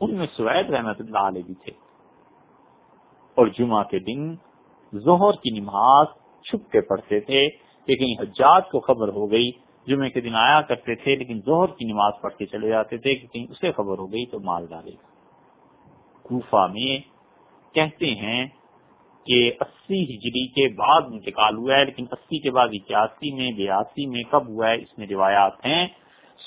ان میں سوید رحمت اللہ علیہ بھی تھے۔ اور جمعہ کے دن ظہر کی نماز چھپ کے پڑھتے تھے، لیکن حجاج کو خبر ہو گئی جمعے کے دن آیا کرتے تھے، لیکن ظہر کی نماز پڑھ کے چلے جاتے تھے کہ کہیں اسے خبر ہو گئی تو مال ڈالے گا۔ کوفہ میں کہتے ہیں کہ اسی ہجری کے بعد انتقال ہوا ہے، لیکن اسی کے بعد اکیاسی میں، بیاسی میں کب ہوا ہے، اس میں روایات ہیں۔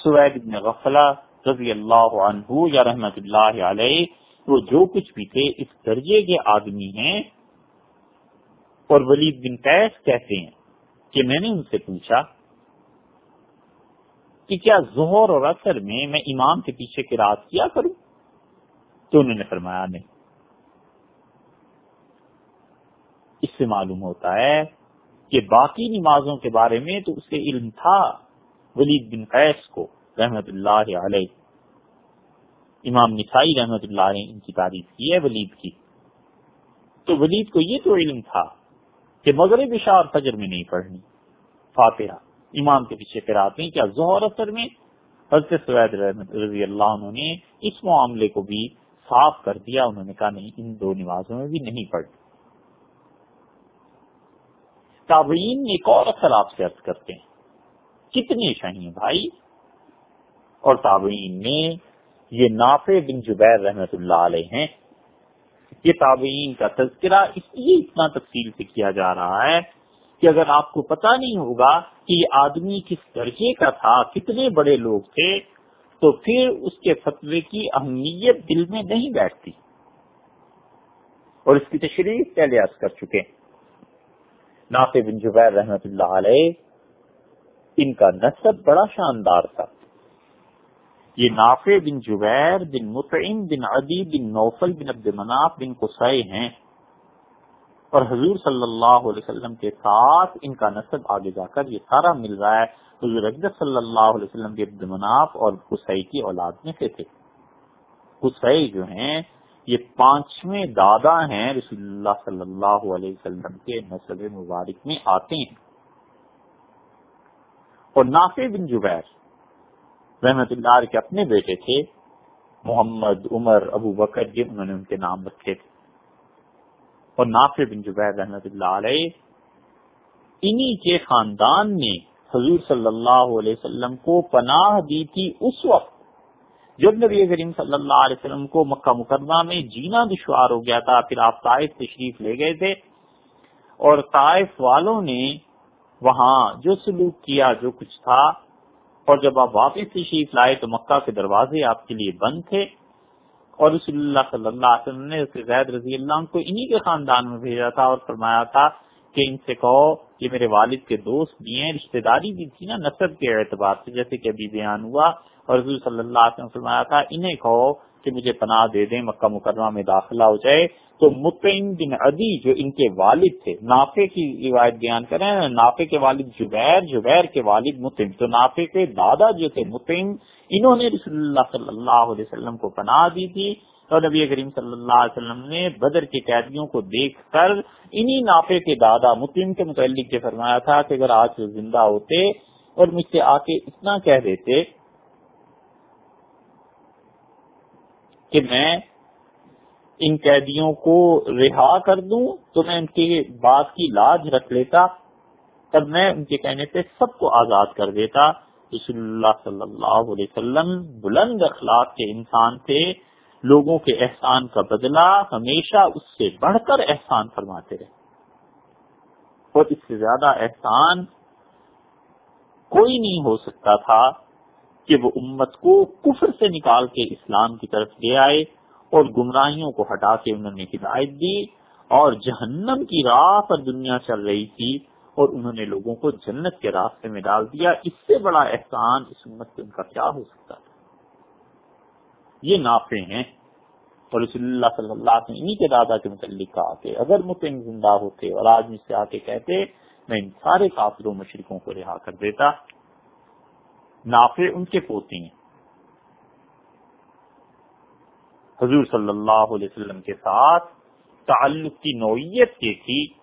سوید بن غفلہ رضی اللہ عنہ یا رحمت اللہ علیہ، وہ جو کچھ بھی تھے، اس درجے کے آدمی ہیں۔ اور ولید بن قیس کہتے ہیں کہ میں نے ان سے پوچھا کہ کیا زہر اور اثر میں میں امام کے پیچھے کی رات کیا کروں؟ تو انہوں نے فرمایا نہیں۔ اس سے معلوم ہوتا ہے کہ باقی نمازوں کے بارے میں تو اسے علم تھا ولید بن قیس کو، رحمت اللہ علیہ۔ امام نسائی رحمت اللہ نے ان کی تعریف کی ہے ولید کی۔ تو ولید کو یہ تو علم تھا کہ مغرب عشاء اور فجر میں نہیں پڑھنی۔ فاتحہ۔ امام کے پیچھے کراتے ہیں۔ کیا ظہر اثر میں؟ حضرت سوید رضی اللہ عنہ نے اس معاملے کو بھی صاف کر دیا۔ انہوں نے کہا نہیں، ان دو نمازوں میں بھی نہیں پڑھنی۔ تابعین ایک اور اثر آپ سے عرض کرتے ہیں۔ کتنے شاہی بھائی؟ اور تابعین میں یہ نافع بن جبیر رحمت اللہ علیہ ہیں۔ یہ تابعین کا تذکرہ اس لیے اتنا تفصیل سے کیا جا رہا ہے کہ اگر آپ کو پتا نہیں ہوگا کہ یہ آدمی کس درجے کا تھا، کتنے بڑے لوگ تھے، تو پھر اس کے فتوے کی اہمیت دل میں نہیں بیٹھتی۔ اور اس کی تشریح پہلے عرض کر چکے نافع بن جبیر رحمت اللہ علیہ، ان کا نصب بڑا شاندار تھا۔ یہ نافع بن جبیر بن مطعم بن عدی بن نوفل بن عبد مناف بن قصائے ہیں اور حضور صلی اللہ علیہ وسلم کے ساتھ ان کا نصب آگے جا کر یہ سارا مل رہا ہے۔ حضور اقدس صلی اللہ علیہ وسلم کے عبد مناف اور قصائی کی اولاد میں سے تھے۔ قصائی جو ہیں یہ پانچویں دادا ہیں رسول اللہ صلی اللہ علیہ وسلم کے نصب مبارک میں آتے ہیں۔ اور نافع بن جبیر رحمت اللہ کے اپنے بیٹے تھے، محمد، عمر، ابو بکر، یہ انہوں نے ان کے نام رکھے تھے۔ اور نافع بن جبیر رحمت اللہ علیہ انہی کے خاندان نے حضور صلی اللہ علیہ وسلم کو پناہ دی تھی اس وقت۔ جب نبی کریم صلی اللہ علیہ وسلم کو مکہ مکرمہ میں جینا دشوار ہو گیا تھا، پھر آپ طائف تشریف لے گئے تھے اور طائف والوں نے وہاں جو سلوک کیا، جو کچھ تھا، اور جب آپ واپس تشریف لائے تو مکہ کے دروازے آپ کے لیے بند تھے اور رسول اللہ صلی اللہ علیہ وسلم نے زید رضی اللہ عنہ کو انہی کے خاندان میں بھیجا تھا اور فرمایا تھا کہ ان سے کہو کہ میرے والد کے دوست بھی ہیں، رشتہ داری بھی تھی نا نصب کے اعتبار سے، جیسے کہ ابھی بیان ہوا اور رسول صلی اللہ علیہ وسلم فرمایا تھا، انہیں کہو کہ مجھے پناہ دے دیں، مکہ مکرمہ میں داخلہ ہو جائے۔ تو متعین بن عدی جو ان کے والد تھے نافے کی روایت بیان کریں نافے کے والد جبیر جبیر کے والد متعین تو نافے کے دادا جو تھے متعین انہوں نے رسول اللہ صلی اللہ علیہ وسلم کو پناہ دی تھی۔ اور نبی کریم صلی اللہ علیہ وسلم نے بدر کے قیدیوں کو دیکھ کر انہی نافے کے دادا متعین کے متعلق یہ فرمایا تھا کہ اگر آج وہ زندہ ہوتے اور مجھ سے آ کے اتنا کہہ دیتے کہ میں ان قیدیوں کو رہا کر دوں تو میں ان کی بات کی لاج رکھ لیتا، تب میں ان کے کہنے پہ سب کو آزاد کر دیتا۔ رسول اللہ صلی اللہ علیہ وسلم بلند اخلاق کے انسان تھے، لوگوں کے احسان کا بدلہ ہمیشہ اس سے بڑھ کر احسان فرماتے رہے۔ اور اس سے زیادہ احسان کوئی نہیں ہو سکتا تھا۔ کہ وہ امت کو کفر سے نکال کے اسلام کی طرف لے آئے اور گمراہیوں کو ہٹا کے انہوں نے ہدایت دی اور جہنم کی راہ پر دنیا چل رہی تھی اور انہوں نے لوگوں کو جنت کے راستے میں ڈال دیا۔ اس سے بڑا احسان اس امت سے ان کا کیا ہو سکتا تھا؟ یہ نافے ہیں۔ اور رسول اللہ صلی اللہ علیہ وسلم انہی کے دادا کے متعلق کہا کہ اگر متعین زندہ ہوتے اور آج مجھ سے آ کے کہتے، میں ان سارے کافروں مشرقوں کو رہا کر دیتا۔ نافع ان کے پوتے ہیں۔ حضور صلی اللہ علیہ وسلم کے ساتھ تعلق کی نوعیت یہ تھی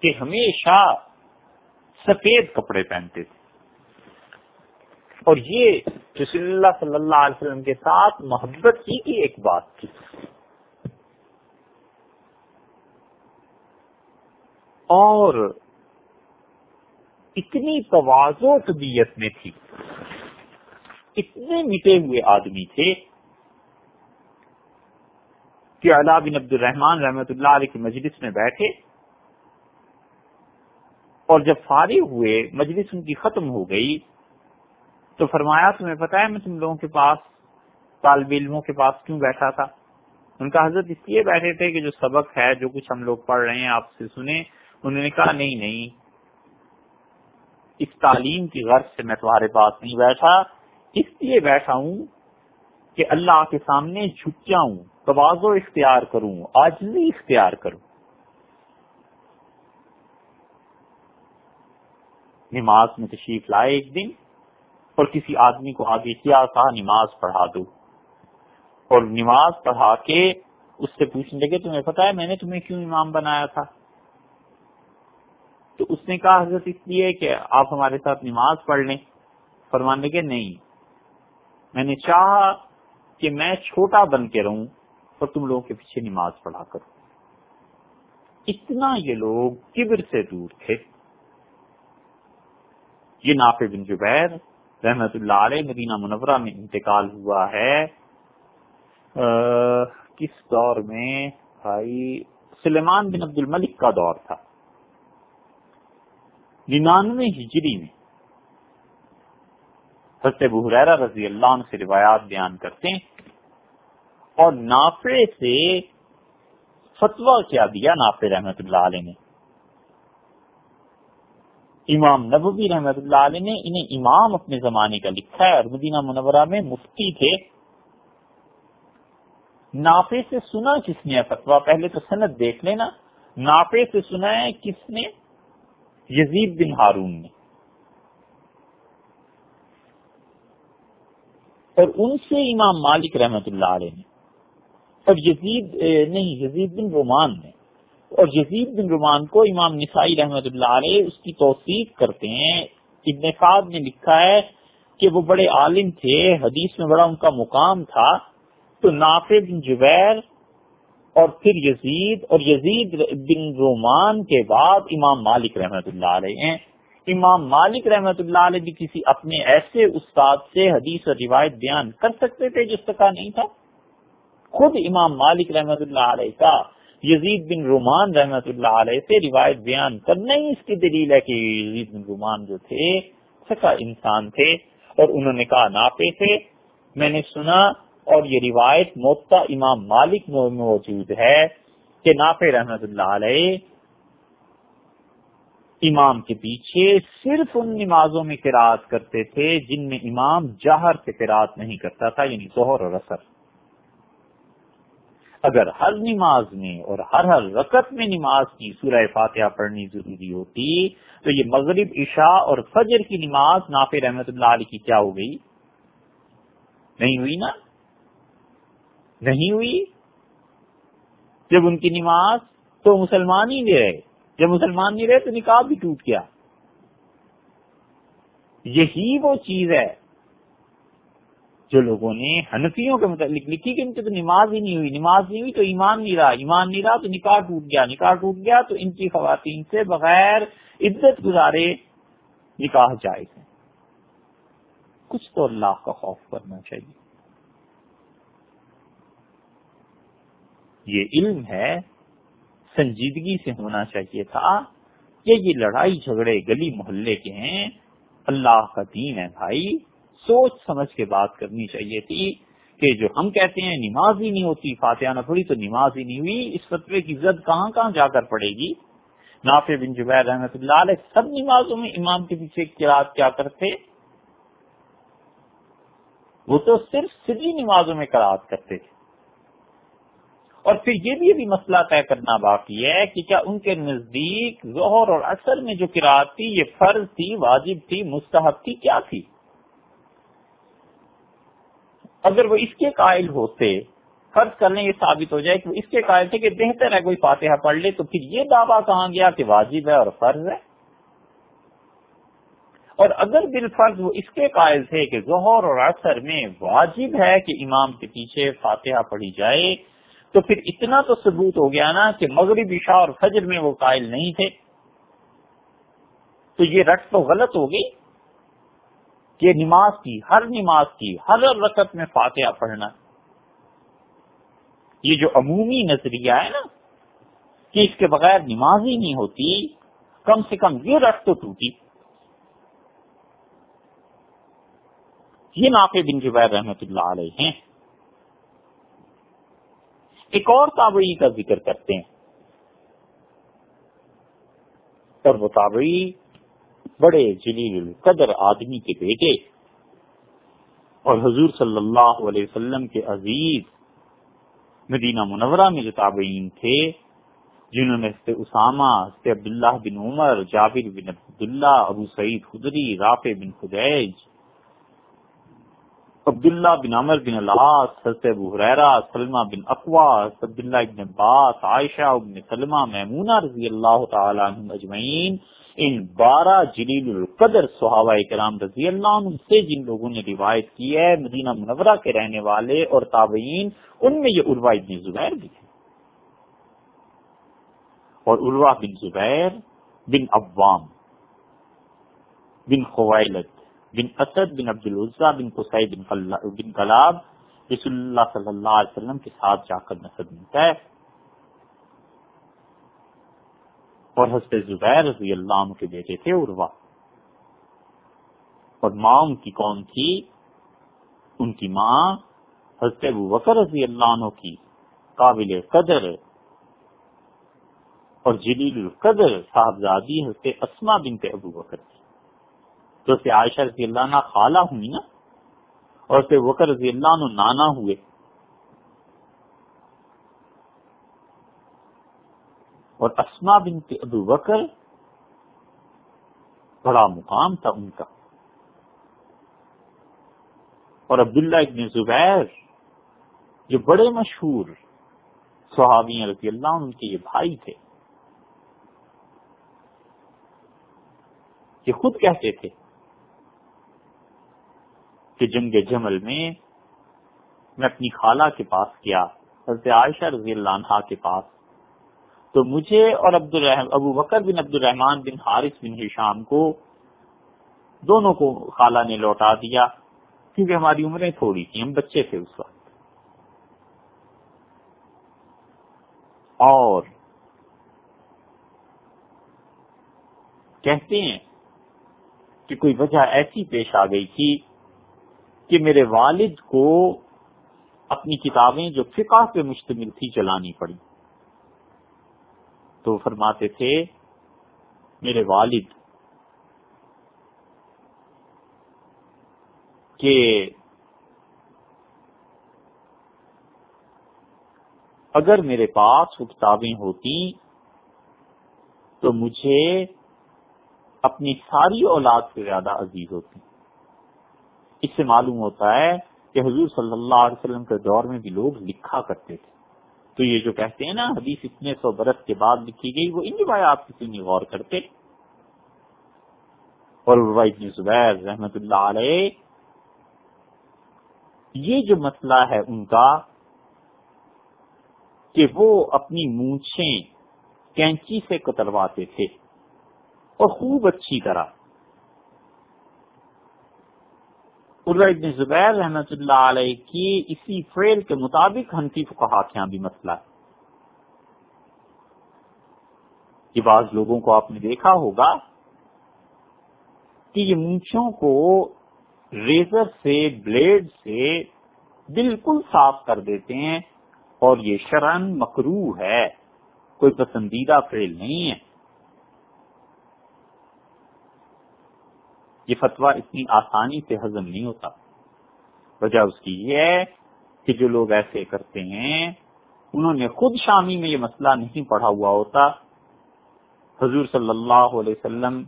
کہ ہمیشہ سفید کپڑے پہنتے تھے۔ اور یہ رسول اللہ صلی اللہ علیہ وسلم کے ساتھ محبت ہی کی ایک بات تھی۔ اور اتنی توازو طبیعت میں تھی۔ اتنے مٹے ہوئے آدمی تھے کہ علا بن عبد الرحمان رحمت اللہ علیہ کی مجلس میں بیٹھے اور جب فارغ ہوئے، مجلس ان کی ختم ہو گئی تو فرمایا، تمہیں پتا ہے میں تم لوگوں کے پاس، طالب علموں کے پاس کیوں بیٹھا تھا؟ ان کا حضرت اس لیے بیٹھے تھے کہ جو سبق ہے، جو کچھ ہم لوگ پڑھ رہے ہیں، آپ سے سنیں۔ انہوں نے کہا، نہیں نہیں، اس تعلیم کی غرض سے میں تمہارے پاس نہیں بیٹھا۔ اس لیے بیٹھا ہوں کہ اللہ کے سامنے جھک جاؤں، توازو اختیار کروں آجزی اختیار کروں۔ نماز میں تشریف لائے ایک دن اور کسی آدمی کو آگے کیا کہا نماز پڑھا دو۔ اور نماز پڑھا کے اس سے پوچھنے لگے، تمہیں پتا ہے میں نے تمہیں کیوں امام بنایا تھا؟ تو اس نے کہا، حضرت اس لیے کہ آپ ہمارے ساتھ نماز پڑھ لیں۔ فرمانے لگے، نہیں۔ میں نے چاہا کہ میں چھوٹا بن کے رہوں اور تم لوگوں کے پیچھے نماز پڑھا کروں۔ اتنا یہ لوگ کبر سے دور تھے۔ یہ نافع بن جبیر رحمت اللہ علیہ مدینہ منورہ میں انتقال ہوا ہے۔ کس دور میں؟ بھائی، سلیمان بن عبد الملک کا دور تھا۔ ننانوے ہجری میں۔ حضرت بحریرہ رضی اللہ عنہ سے روایات بیان کرتے ہیں اور نافع سے فتوا کیا دیا نافع رحمت اللہ علیہ نے۔ امام نبوی رحمت اللہ علیہ نے انہیں امام اپنے زمانے کا لکھا ہے اور مدینہ منورہ میں مفتی تھے۔ نافے سے سنا کس نے فتوا پہلے تو سند دیکھ لینا۔ نافے سے سنا ہے کس نے؟ یزید بن ہارون نے۔ اور ان سے امام مالک رحمت اللہ علیہ نے، اور یزید نہیں، یزید بن رومان نے، اور یزید بن رومان کو امام نسائی رحمت اللہ علیہ اس کی توصیف کرتے ہیں۔ ابن فاد نے لکھا ہے کہ وہ بڑے عالم تھے، حدیث میں بڑا ان کا مقام تھا۔ تو نافع بن جبیر اور پھر یزید، اور یزید بن رومان کے بعد امام مالک رحمت اللہ علیہ ہیں۔ امام مالک رحمت اللہ علیہ بھی کسی اپنے ایسے استاد سے حدیث اور روایت بیان کر سکتے تھے جس کا نہیں تھا؟ خود امام مالک رحمت اللہ علیہ کا یزید بن رومان رحمت اللہ علیہ سے روایت بیان کرنا ہی اس کی دلیل ہے کہ یزید بن رومان جو تھے سکا انسان تھے اور انہوں نے کہا ناپے تھے۔ میں نے سنا اور یہ روایت موتا امام مالک میں موجود ہے کہ ناپے رحمت اللہ علیہ امام کے پیچھے صرف ان نمازوں میں قرآد کرتے تھے جن میں امام جہر سے قرآد نہیں کرتا تھا یعنی زہر اور اثر اگر ہر نماز میں اور ہر ہر رکت میں نماز کی سورہ فاتحہ پڑھنی ضروری ہوتی، تو یہ مغرب، عشاء اور فجر کی نماز نافع رحمت اللہ علیہ کی کیا ہو گئی؟ نہیں ہوئی نا؟ نہیں ہوئی۔ جب ان کی نماز تو مسلمان ہی نہیں رہے۔ جب مسلمان نہیں رہے تو نکاح بھی ٹوٹ گیا۔ یہی وہ چیز ہے جو لوگوں نے ہنفیوں کے متعلق لکھی کہ ان کی تو نماز ہی نہیں ہوئی۔ نماز نہیں ہوئی تو ایمان نہیں رہا۔ ایمان نہیں رہا تو نکاح ٹوٹ گیا۔ نکاح ٹوٹ گیا تو ان کی خواتین سے بغیر عزت گزارے نکاح جائز ہے کچھ تو اللہ کا خوف کرنا چاہیے۔ یہ علم ہے سنجیدگی سے ہونا چاہیے تھا کہ یہ لڑائی جھگڑے گلی محلے کے ہیں۔ اللہ کا دین ہے بھائی، سوچ سمجھ کے بات کرنی چاہیے تھی کہ جو ہم کہتے ہیں نماز ہی نہیں ہوتی، فاتحہ نہ پڑی تو نماز ہی نہیں ہوئی، اس فتوے کی زد کہاں کہاں جا کر پڑے گی؟ نافع بن جبیر رحمت اللہ علیہ سب نمازوں میں امام کے پیچھے کیا کرتے؟ وہ تو صرف سدی نمازوں میں قرآد کرتے تھے۔ اور پھر یہ بھی ابھی مسئلہ طے کرنا باقی ہے کہ کیا ان کے نزدیک ظہر اور اثر میں جو قرآد تھی، یہ فرض تھی، واجب تھی، مستحب تھی، کیا تھی؟ اگر وہ اس کے قائل ہوتے، فرض کرنے یہ ثابت ہو جائے کہ وہ اس کے قائل تھے کہ بہتر ہے کوئی فاتحہ پڑھ لے، تو پھر یہ دعویٰ کہاں گیا کہ واجب ہے اور فرض ہے؟ اور اگر بال فرض وہ اس کے قائل تھے کہ ظہر اور اثر میں واجب ہے کہ امام کے پیچھے فاتحہ پڑھی جائے تو پھر اتنا تو ثبوت ہو گیا نا کہ مغرب عشاء اور فجر میں وہ قائل نہیں تھے۔ تو یہ رٹ تو غلط ہو گئی کہ نماز کی، ہر نماز کی، ہر رقط میں فاتحہ پڑھنا۔ یہ جو عمومی نظریہ ہے نا کہ اس کے بغیر نماز ہی نہیں ہوتی، کم سے کم یہ رٹ تو ٹوٹی۔ یہ نافع بن جبیر رحمت اللہ علیہ ہیں۔ ایک اور تابعی کا ذکر کرتے ہیں۔ اور وہ تابعی بڑے جلیل القدر آدمی کے بیٹے۔ اور حضور صلی اللہ علیہ وسلم کے عزیز مدینہ منورہ میں جو تابعین تھے، جنہوں نے اسامہ سے عبداللہ بن عمر، جابر بن عبداللہ، ابو سعید خدری، رافع بن خدیج عبداللہ بن عمر بن العاص، حضرت ابو حریرہ سلمہ بن اقواس، عبداللہ ابن عباس، عائشہ ابن سلمہ، میمونہ رضی اللہ تعالی عنہ اجمعین، ان بارہ جلیل القدر صحابہ کرام رضی اللہ عنہ سے جن لوگوں نے روایت کی ہے، مدینہ منورہ کے رہنے والے اور تابعین، ان میں یہ عروا ابن زبیر بھی ہے اور عروا بن زبیر بن عوام، بن خوائلت بن اسد بن عبد العزا بن قصائی بن بن کلاب رسول اللہ صلی اللہ علیہ وسلم کے ساتھ جا کر نسب ملتا ہے۔ اور حضرت زبیر رضی اللہ عنہ کے بیٹے تھے عروا اور ماں ان کی کون تھی؟ ان کی ماں حضرت ابو بکر رضی اللہ عنہ کی۔ قابل قدر۔ اور جلیل القدر، صاحبزادی حضرت اسما بنت ابو بکر۔ تو سے عائشہ رضی اللہ عنہ خالہ ہوئی نا، اور سے وکر رضی اللہ عنہ نانا ہوئے۔ اور اسما بن ابو بکر بڑا مقام تھا ان کا۔ اور عبداللہ ابن زبیر جو بڑے مشہور صحابی رضی اللہ عنہ، ان کے یہ بھائی تھے۔ یہ خود کہتے تھے کہ جنگ جمل میں میں اپنی خالہ کے پاس گیا، حضرت عائشہ رضی اللہ عنہ کے پاس۔ تو مجھے اور عبد ابو بکر بن عبد الرحمان بن حارث بن شام کو، دونوں کو خالہ نے لوٹا دیا، کیونکہ ہماری عمریں تھوڑی تھیں، ہم بچے تھے اس وقت۔ اور کہتے ہیں کہ کوئی وجہ ایسی پیش آ گئی تھی کہ میرے والد کو اپنی کتابیں جو فقہ پہ مشتمل تھی چلانی پڑی تو فرماتے تھے، میرے والد، کہ اگر میرے پاس وہ کتابیں ہوتی تو مجھے اپنی ساری اولاد سے زیادہ عزیز ہوتی۔ اس سے معلوم ہوتا ہے کہ حضور صلی اللہ علیہ وسلم کے دور میں بھی لوگ لکھا کرتے تھے۔ تو یہ جو کہتے ہیں نا، حدیث اتنے سو برس کے بعد لکھی گئی، وہ ان روایات کسی نہیں غور کرتے۔ اور ابن زبیر رحمت اللہ علیہ، یہ جو مسئلہ ہے ان کا، کہ وہ اپنی مونچھیں کینچی سے کترواتے تھے اور خوب اچھی طرح۔ ابن زبیر رحمت اللہ علیہ کی اسی فیل کے مطابق ہنفی فقہا کے یہاں بھی مسئلہ ہے۔ یہ بعض لوگوں کو آپ نے دیکھا ہوگا کہ یہ مونچھوں کو ریزر سے، بلیڈ سے بالکل صاف کر دیتے ہیں اور یہ شرن مکرو ہے، کوئی پسندیدہ فیل نہیں ہے۔ یہ فتویٰ اتنی آسانی سے ہضم نہیں ہوتا۔ وجہ اس کی یہ ہے کہ جو لوگ ایسے کرتے ہیں، انہوں نے خود شامی میں یہ مسئلہ نہیں پڑھا ہوا ہوتا۔ حضور صلی اللہ علیہ وسلم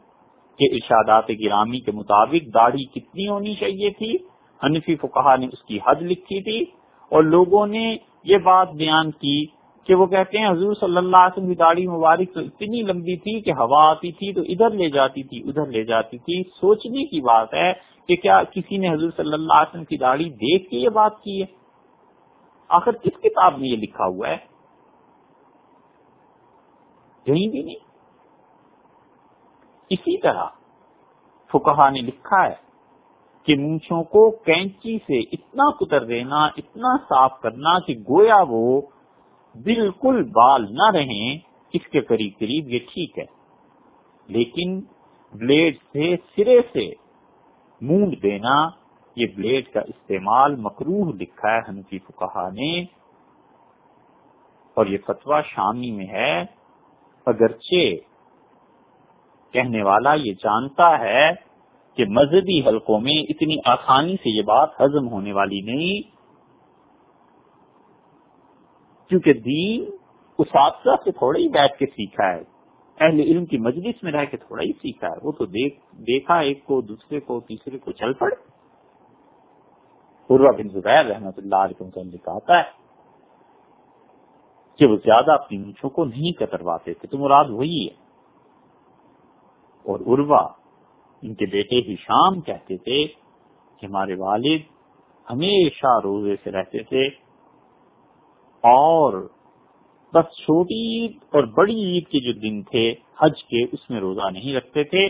کے ارشادات گرامی کے مطابق داڑھی کتنی ہونی چاہیے تھی؟ حنفی فقہ نے اس کی حد لکھی تھی۔ اور لوگوں نے یہ بات بیان کی کہ وہ کہتے ہیں حضور صلی اللہ علیہ وسلم کی داڑھی مبارک تو اتنی لمبی تھی کہ ہوا آتی تھی تو ادھر لے جاتی تھی، ادھر لے جاتی تھی۔ سوچنے کی بات ہے کہ کیا کسی نے حضور صلی اللہ علیہ وسلم کی داڑھی دیکھ کے یہ بات کی ہے؟ آخر کس کتاب میں یہ لکھا ہوا ہے؟ کہیں بھی نہیں۔ اسی طرح فکہ نے لکھا ہے کہ مونچھوں کو کینچی سے اتنا کتر دینا، اتنا صاف کرنا کہ گویا وہ بالکل بال نہ رہیں اس کے قریب قریب یہ ٹھیک ہے۔ لیکن بلیڈ سے سرے سے مونڈ دینا، یہ بلیڈ کا استعمال مکروح لکھا ہے حنفی فکہ نے۔ اور یہ فتویٰ شامی میں ہے۔ اگرچہ کہنے والا یہ جانتا ہے کہ مذہبی حلقوں میں اتنی آسانی سے یہ بات ہضم ہونے والی نہیں کیونکہ دین اساتذہ سے تھوڑا ہی بیٹھ کے سیکھا ہے۔ اہل علم کی مجلس میں رہ کے تھوڑا ہی سیکھا ہے۔ وہ تو دیکھ دیکھا ایک کو، دوسرے کو، تیسرے کو چل پڑے۔ عروا بن زبیر رحمت اللہ علیہ متعلق آتا ہے کہ وہ زیادہ اپنی مونچھوں کو نہیں کترواتے تھے۔ تو مراد وہی ہے۔ اور عروا ان کے بیٹے ہی شام کہتے تھے کہ ہمارے والد ہمیشہ روزے سے رہتے تھے۔ اور بس چھوٹی عید اور بڑی عید کے جو دن تھے، حج کے، اس میں روزہ نہیں رکھتے تھے۔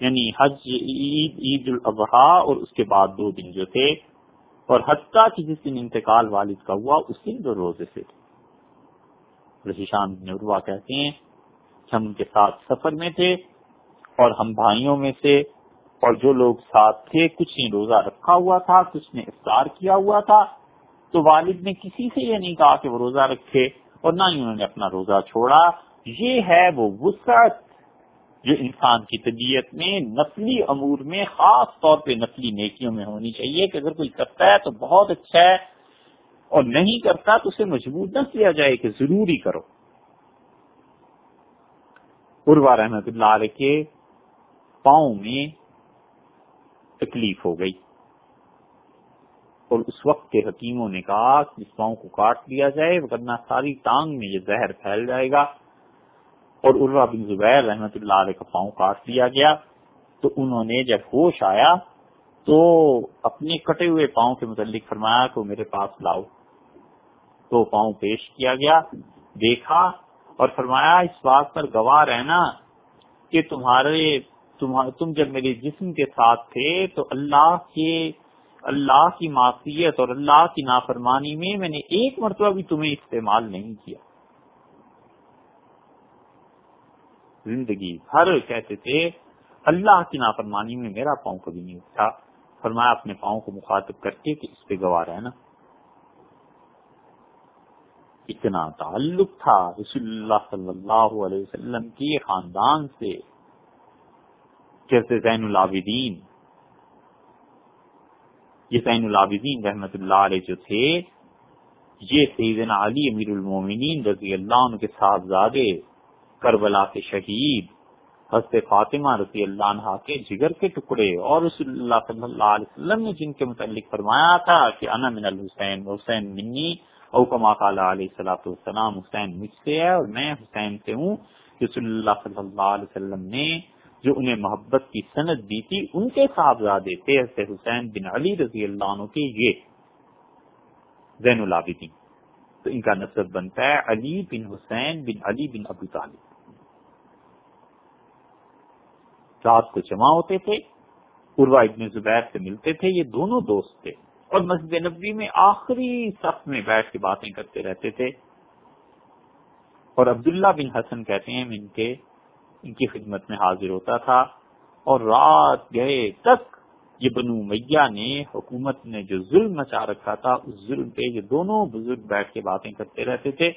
یعنی حج، عید عید الاضحیٰ اور اس کے بعد دو دن جو تھے۔ اور حتیٰ کی جس دن انتقال والد کا ہوا، اس دن دو روزے سے تھے۔ رشیشان عروا کہتے ہیں کہ ہم ان کے ساتھ سفر میں تھے اور ہم بھائیوں میں سے۔ اور جو لوگ ساتھ تھے، کچھ نے روزہ رکھا ہوا تھا، کچھ نے افطار کیا ہوا تھا۔ تو والد نے کسی سے یہ نہیں کہا کہ وہ روزہ رکھے اور نہ ہی انہوں نے اپنا روزہ چھوڑا۔ یہ ہے وہ وسعت جو انسان کی طبیعت میں نسلی امور میں خاص طور پہ نسلی نیکیوں میں ہونی چاہیے کہ اگر کوئی کرتا ہے تو بہت اچھا ہے اور نہیں کرتا تو اسے مجبور نہ کیا جائے کہ ضروری کرو۔ عروا رحمت اللہ علیہ کے پاؤں میں تکلیف ہو گئی۔ اور اس وقت کے حکیموں نے کہا کہ اس پاؤں کو کاٹ لیا جائے، ورنہ ساری ٹانگ میں یہ زہر پھیل جائے گا۔ اور عروا بن زبیر رحمت اللہ علیہ کا پاؤں کاٹ لیا گیا۔ تو انہوں نے جب ہوش آیا تو اپنے کٹے ہوئے پاؤں کے متعلق فرمایا کہ میرے پاس لاؤ۔ تو پاؤں پیش کیا گیا، دیکھا اور فرمایا، اس بات پر گواہ رہنا کہ تمہارے تم جب میرے جسم کے ساتھ تھے تو اللہ کے اللہ کی معافیت اور اللہ کی نافرمانی میں میں نے ایک مرتبہ بھی تمہیں استعمال نہیں کیا۔ زندگی بھر کہتے تھے، اللہ کی نافرمانی میں میرا پاؤں کبھی نہیں اٹھا فرمایا، اپنے پاؤں کو مخاطب کر کے کہ اس پہ گوار ہے نا اتنا تعلق تھا رسول اللہ صلی اللہ علیہ وسلم کی خاندان سے۔ جیسے زین العابدین یہ زین العابدین رحمت اللہ علیہ جو تھے، یہ سیدنا علی امیر المومنین رضی اللہ عنہ کے ساتھ زادے کربلا کے شہید، حضرت فاطمہ رضی اللہ عنہ کے جگر کے ٹکڑے اور رسول اللہ صلی اللہ علیہ وسلم نے جن کے متعلق فرمایا تھا کہ انا من الحسین، حسین منی، او کما قال علیہ صلاح السلام حسین مجھ سے ہے اور میں حسین سے ہوں۔ رسول اللہ صلی اللہ علیہ وسلم نے جو انہیں محبت کی سند دی تھی، ان کے صاحبزادے تھے حضرت حسین بن علی رضی اللہ عنہ کے یہ زین العابدین۔ تو ان کا نصب بنتا ہے علی بن حسین بن علی بن ابو طالب۔ رات کو جمع ہوتے تھے عروا ابن زبیر سے ملتے تھے، یہ دونوں دوست تھے۔ اور مسجد نبی میں آخری صف میں بیٹھ کے باتیں کرتے رہتے تھے۔ اور عبداللہ بن حسن کہتے ہیں، ان کے ان کی خدمت میں حاضر ہوتا تھا اور رات گئے تک یہ بنو میاں نے حکومت نے جو ظلم مچا رکھا تھا، اس ظلم پہ یہ دونوں بزرگ بیٹھ کے باتیں کرتے رہتے تھے۔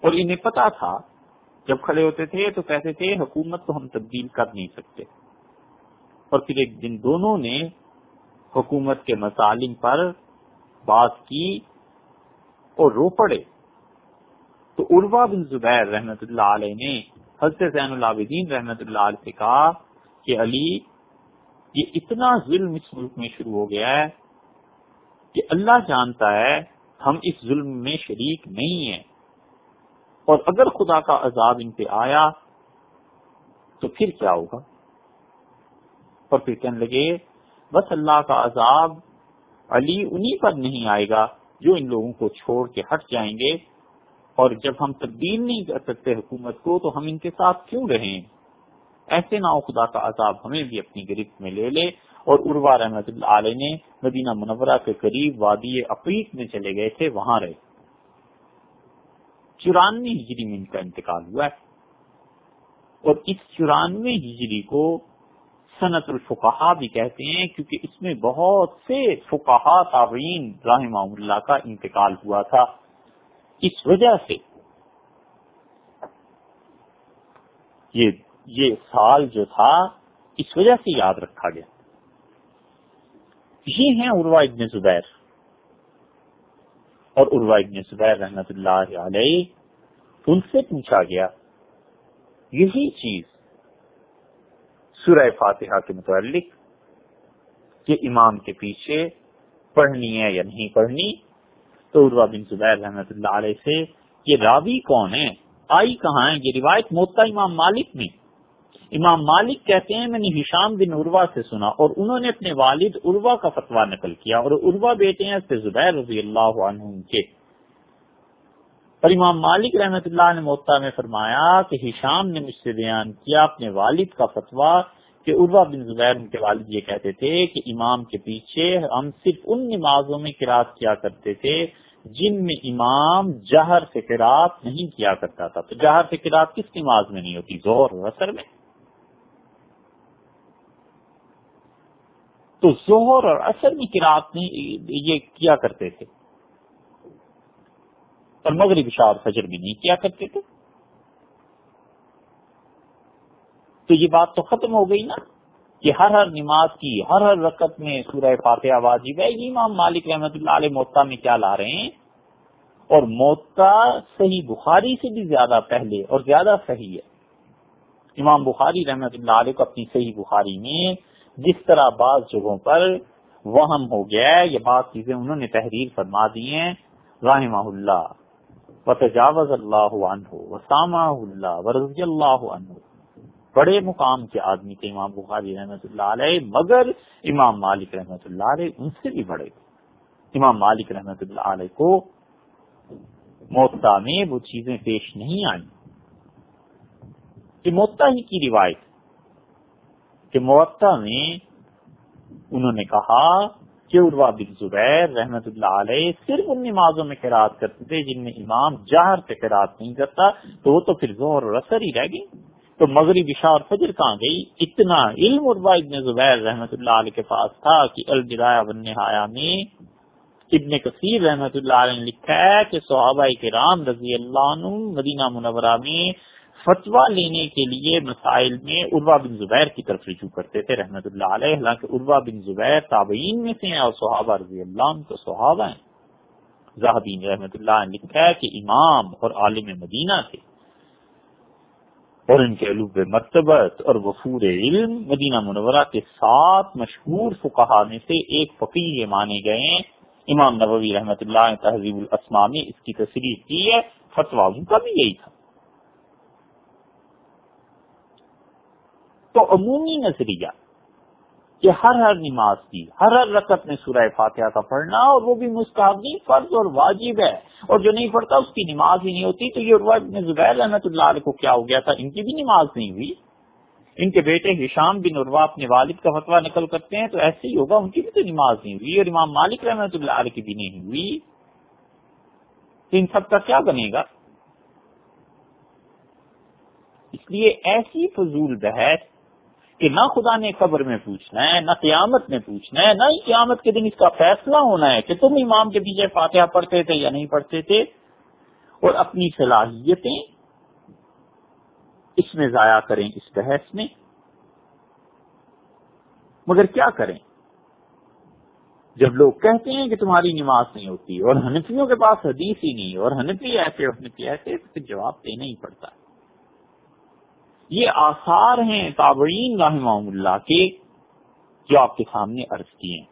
اور انہیں پتا تھا، جب کھڑے ہوتے تھے تو کہتے تھے، حکومت کو ہم تبدیل کر نہیں سکتے۔ اور پھر ایک دن دونوں نے حکومت کے مسالم پر بات کی اور رو پڑے۔ تو عروا بن زبیر رحمت اللہ علیہ نے حضرت زین العابدین رحمت اللہ علیہ سے کہا کہ علی، یہ اتنا ظلم اس ملک میں شروع ہو گیا ہے کہ اللہ جانتا ہے ہم اس ظلم میں شریک نہیں ہیں۔ اور اگر خدا کا عذاب ان پہ آیا تو پھر کیا ہوگا؟ اور پھر کہنے لگے، بس اللہ کا عذاب علی انہی پر نہیں آئے گا جو ان لوگوں کو چھوڑ کے ہٹ جائیں گے۔ اور جب ہم تبدیل نہیں کر سکتے حکومت کو، تو ہم ان کے ساتھ کیوں رہیں؟ ایسے نہ خدا کا عذاب ہمیں بھی اپنی گرفت میں لے لے۔ اور عروا رحمت اللہ علیہ نے مدینہ منورہ کے قریب وادی عقیق میں چلے گئے تھے، وہاں رہے۔ چورانوے ہجری میں ان کا انتقال ہوا ہے۔ اور اس چورانوے ہجری کو صنعت الفقہ بھی کہتے ہیں، کیونکہ اس میں بہت سے فقہ تعین رحمہ اللہ کا انتقال ہوا تھا۔ اس وجہ سے یہ یہ سال جو تھا اس وجہ سے یاد رکھا گیا۔ یہ ہیں عروا ابن زبیر۔ اور عروا ابن زبیر رحمت اللہ علیہ ان سے پوچھا گیا، یہی چیز سورہ فاتحہ کے متعلق کہ امام کے پیچھے پڑھنی ہے یا نہیں پڑھنی تو عروا بن زبیر رحمت اللہ علیہ سے یہ راوی کون ہے آئی کہاں ہے یہ روایت موتا امام مالک میں۔ امام مالک کہتے ہیں، میں نے ہشام بن عروا سے سنا اور انہوں نے اپنے والد عروا کا فتویٰ نقل کیا اور عروا بیٹے ہیں سے زبیر رضی اللہ عنہ کے۔ اور امام مالک رحمت اللہ نے موتا میں فرمایا کہ ہشام نے مجھ سے بیان کیا اپنے والد کا فتویٰ کہ عروا بن زبیر ان کے والد یہ کہتے تھے کہ امام کے پیچھے ہم صرف ان نمازوں میں کراط کیا کرتے تھے جن میں امام جہر سے کراط نہیں کیا کرتا تھا۔ تو جہر سے کراط کس نماز میں نہیں ہوتی؟ زور اور اثر میں۔ تو زہر اور اثر میں کراط یہ کیا کرتے تھے۔ اور مغرب شاہ اور فجر بھی نہیں کیا کرتے تھے۔ تو یہ بات تو ختم ہو گئی نا۔ کہ ہر ہر نماز کی، ہر ہر رقط میں سورہ فاتحہ واجب ہے۔ یہ امام مالک رحمت اللہ علیہ موتا میں کیا لا رہے ہیں؟ اور موتا صحیح بخاری سے بھی زیادہ پہلے اور زیادہ صحیح ہے۔ امام بخاری رحمت اللہ علیہ کو اپنی صحیح بخاری میں جس طرح بعض جگہوں پر وہم ہو گیا ہے، یہ بات چیزیں انہوں نے تحریر فرما دی ہیں۔ رحمہ اللہ و تجاوز اللہ عنہ، وسامہ اللہ، ورضی اللہ عنہ۔ بڑے مقام کے آدمی تھے امام بخاری رحمۃ اللہ علیہ، مگر امام مالک رحمۃ اللہ علیہ ان سے بھی بڑے امام مالک رحمۃ اللہ علیہ کو موتا میں وہ چیزیں پیش نہیں آئیں۔ کہ موتا ہی کی روایت کہ موتا میں انہوں نے کہا کہ عروا بن زبیر رحمت اللہ علیہ صرف ان نمازوں میں خیرات کرتے تھے جن میں امام جہر سے خیرات نہیں کرتا، تو وہ تو پھر زہر اور اثر ہی رہ گئی تو مغرب عشاء اور فجر کہاں گئی؟ اتنا علم عروا ابن زبیر رحمت اللہ علیہ کے پاس تھا کہ الجرایا بن نہایا میں ابن کثیر رحمت اللہ علیہ نے لکھا ہے کہ صحابہ کرام رضی اللہ عنہ مدینہ منورہ میں فتوا لینے کے لیے مسائل میں عروا بن زبیر کی طرف رجوع کرتے تھے رحمت اللہ علیہ، حالانکہ عروا بن زبیر تابعین میں سے ہیں اور صحابہ رضی اللہ عنہ تو صحابہ ہیں۔ زاہدین رحمت اللہ نے لکھا ہے کہ امام اور عالم مدینہ تھے۔ اور ان کے علوب مرتبت اور وفور علم مدینہ منورہ کے سات مشہور فقہا میں سے ایک فقیر مانے گئے ہیں۔ امام نبوی رحمت اللہ نے تہذیب الاسما میں اس کی تصریح کی ہے۔ فتوا کا بھی یہی تھا۔ تو عمومی نظریہ کہ ہر ہر نماز کی، ہر ہر رقط میں سورہ فاتحہ کا پڑھنا اور وہ بھی نہیں فرض اور واجب ہے۔ اور جو نہیں پڑھتا اس کی نماز ہی نہیں ہوتی۔ تو یہ زبیر رحمت اللہ علیہ کو کیا ہو گیا تھا؟ ان کی بھی نماز نہیں ہوئی۔ ان کے بیٹے ہشام بن عروا اپنے والد کا فتوا نقل کرتے ہیں تو ایسے ہی ہوگا، ان کی بھی تو نماز نہیں ہوئی۔ اور امام مالک رحمت اللہ علیہ کی بھی نہیں ہوئی۔ تو ان سب کا کیا بنے گا؟ اس لیے ایسی فضول بحث کہ نہ خدا نے قبر میں پوچھنا ہے، نہ قیامت میں پوچھنا ہے، نہ قیامت کے دن اس کا فیصلہ ہونا ہے کہ تم امام کے پیچھے فاتحہ پڑھتے تھے یا نہیں پڑھتے تھے۔ اور اپنی صلاحیتیں اس میں ضائع کریں، اس بحث میں۔ مگر کیا کریں؟ جب لوگ کہتے ہیں کہ تمہاری نماز نہیں ہوتی اور ہنفیوں کے پاس حدیث ہی نہیں اور ہنفی ایسے ہنفی ایسے، تو جواب دینا ہی پڑتا۔ ہے یہ آثار ہیں تابعین رحمہ اللہ کے جو آپ کے سامنے عرض کیے ہیں۔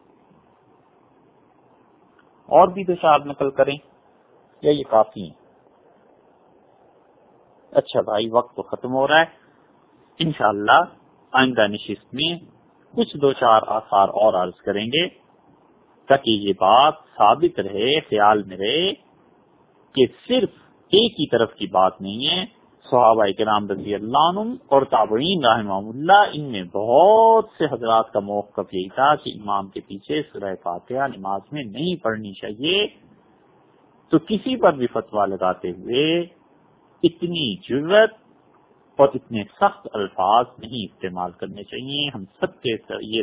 اور بھی تو شاد نقل کریں یا یہ کافی ہیں۔ اچھا بھائی، وقت تو ختم ہو رہا ہے۔ انشاءاللہ آئندہ نشست میں کچھ دو چار آثار اور عرض کریں گے تاکہ یہ بات ثابت رہے، خیال میں رہے کہ صرف ایک ہی طرف کی بات نہیں ہے صحابہ کرام رضی اللہ عنہ اور تابعین رحمہ اللہ، ان میں بہت سے حضرات کا موقف یہی تھا کہ امام کے پیچھے سورہ فاتحہ نماز میں نہیں پڑھنی چاہیے۔ تو کسی پر بھی فتوا لگاتے ہوئے اتنی ضرورت اور اتنے سخت الفاظ نہیں استعمال کرنے چاہیے۔ ہم سب کے یہ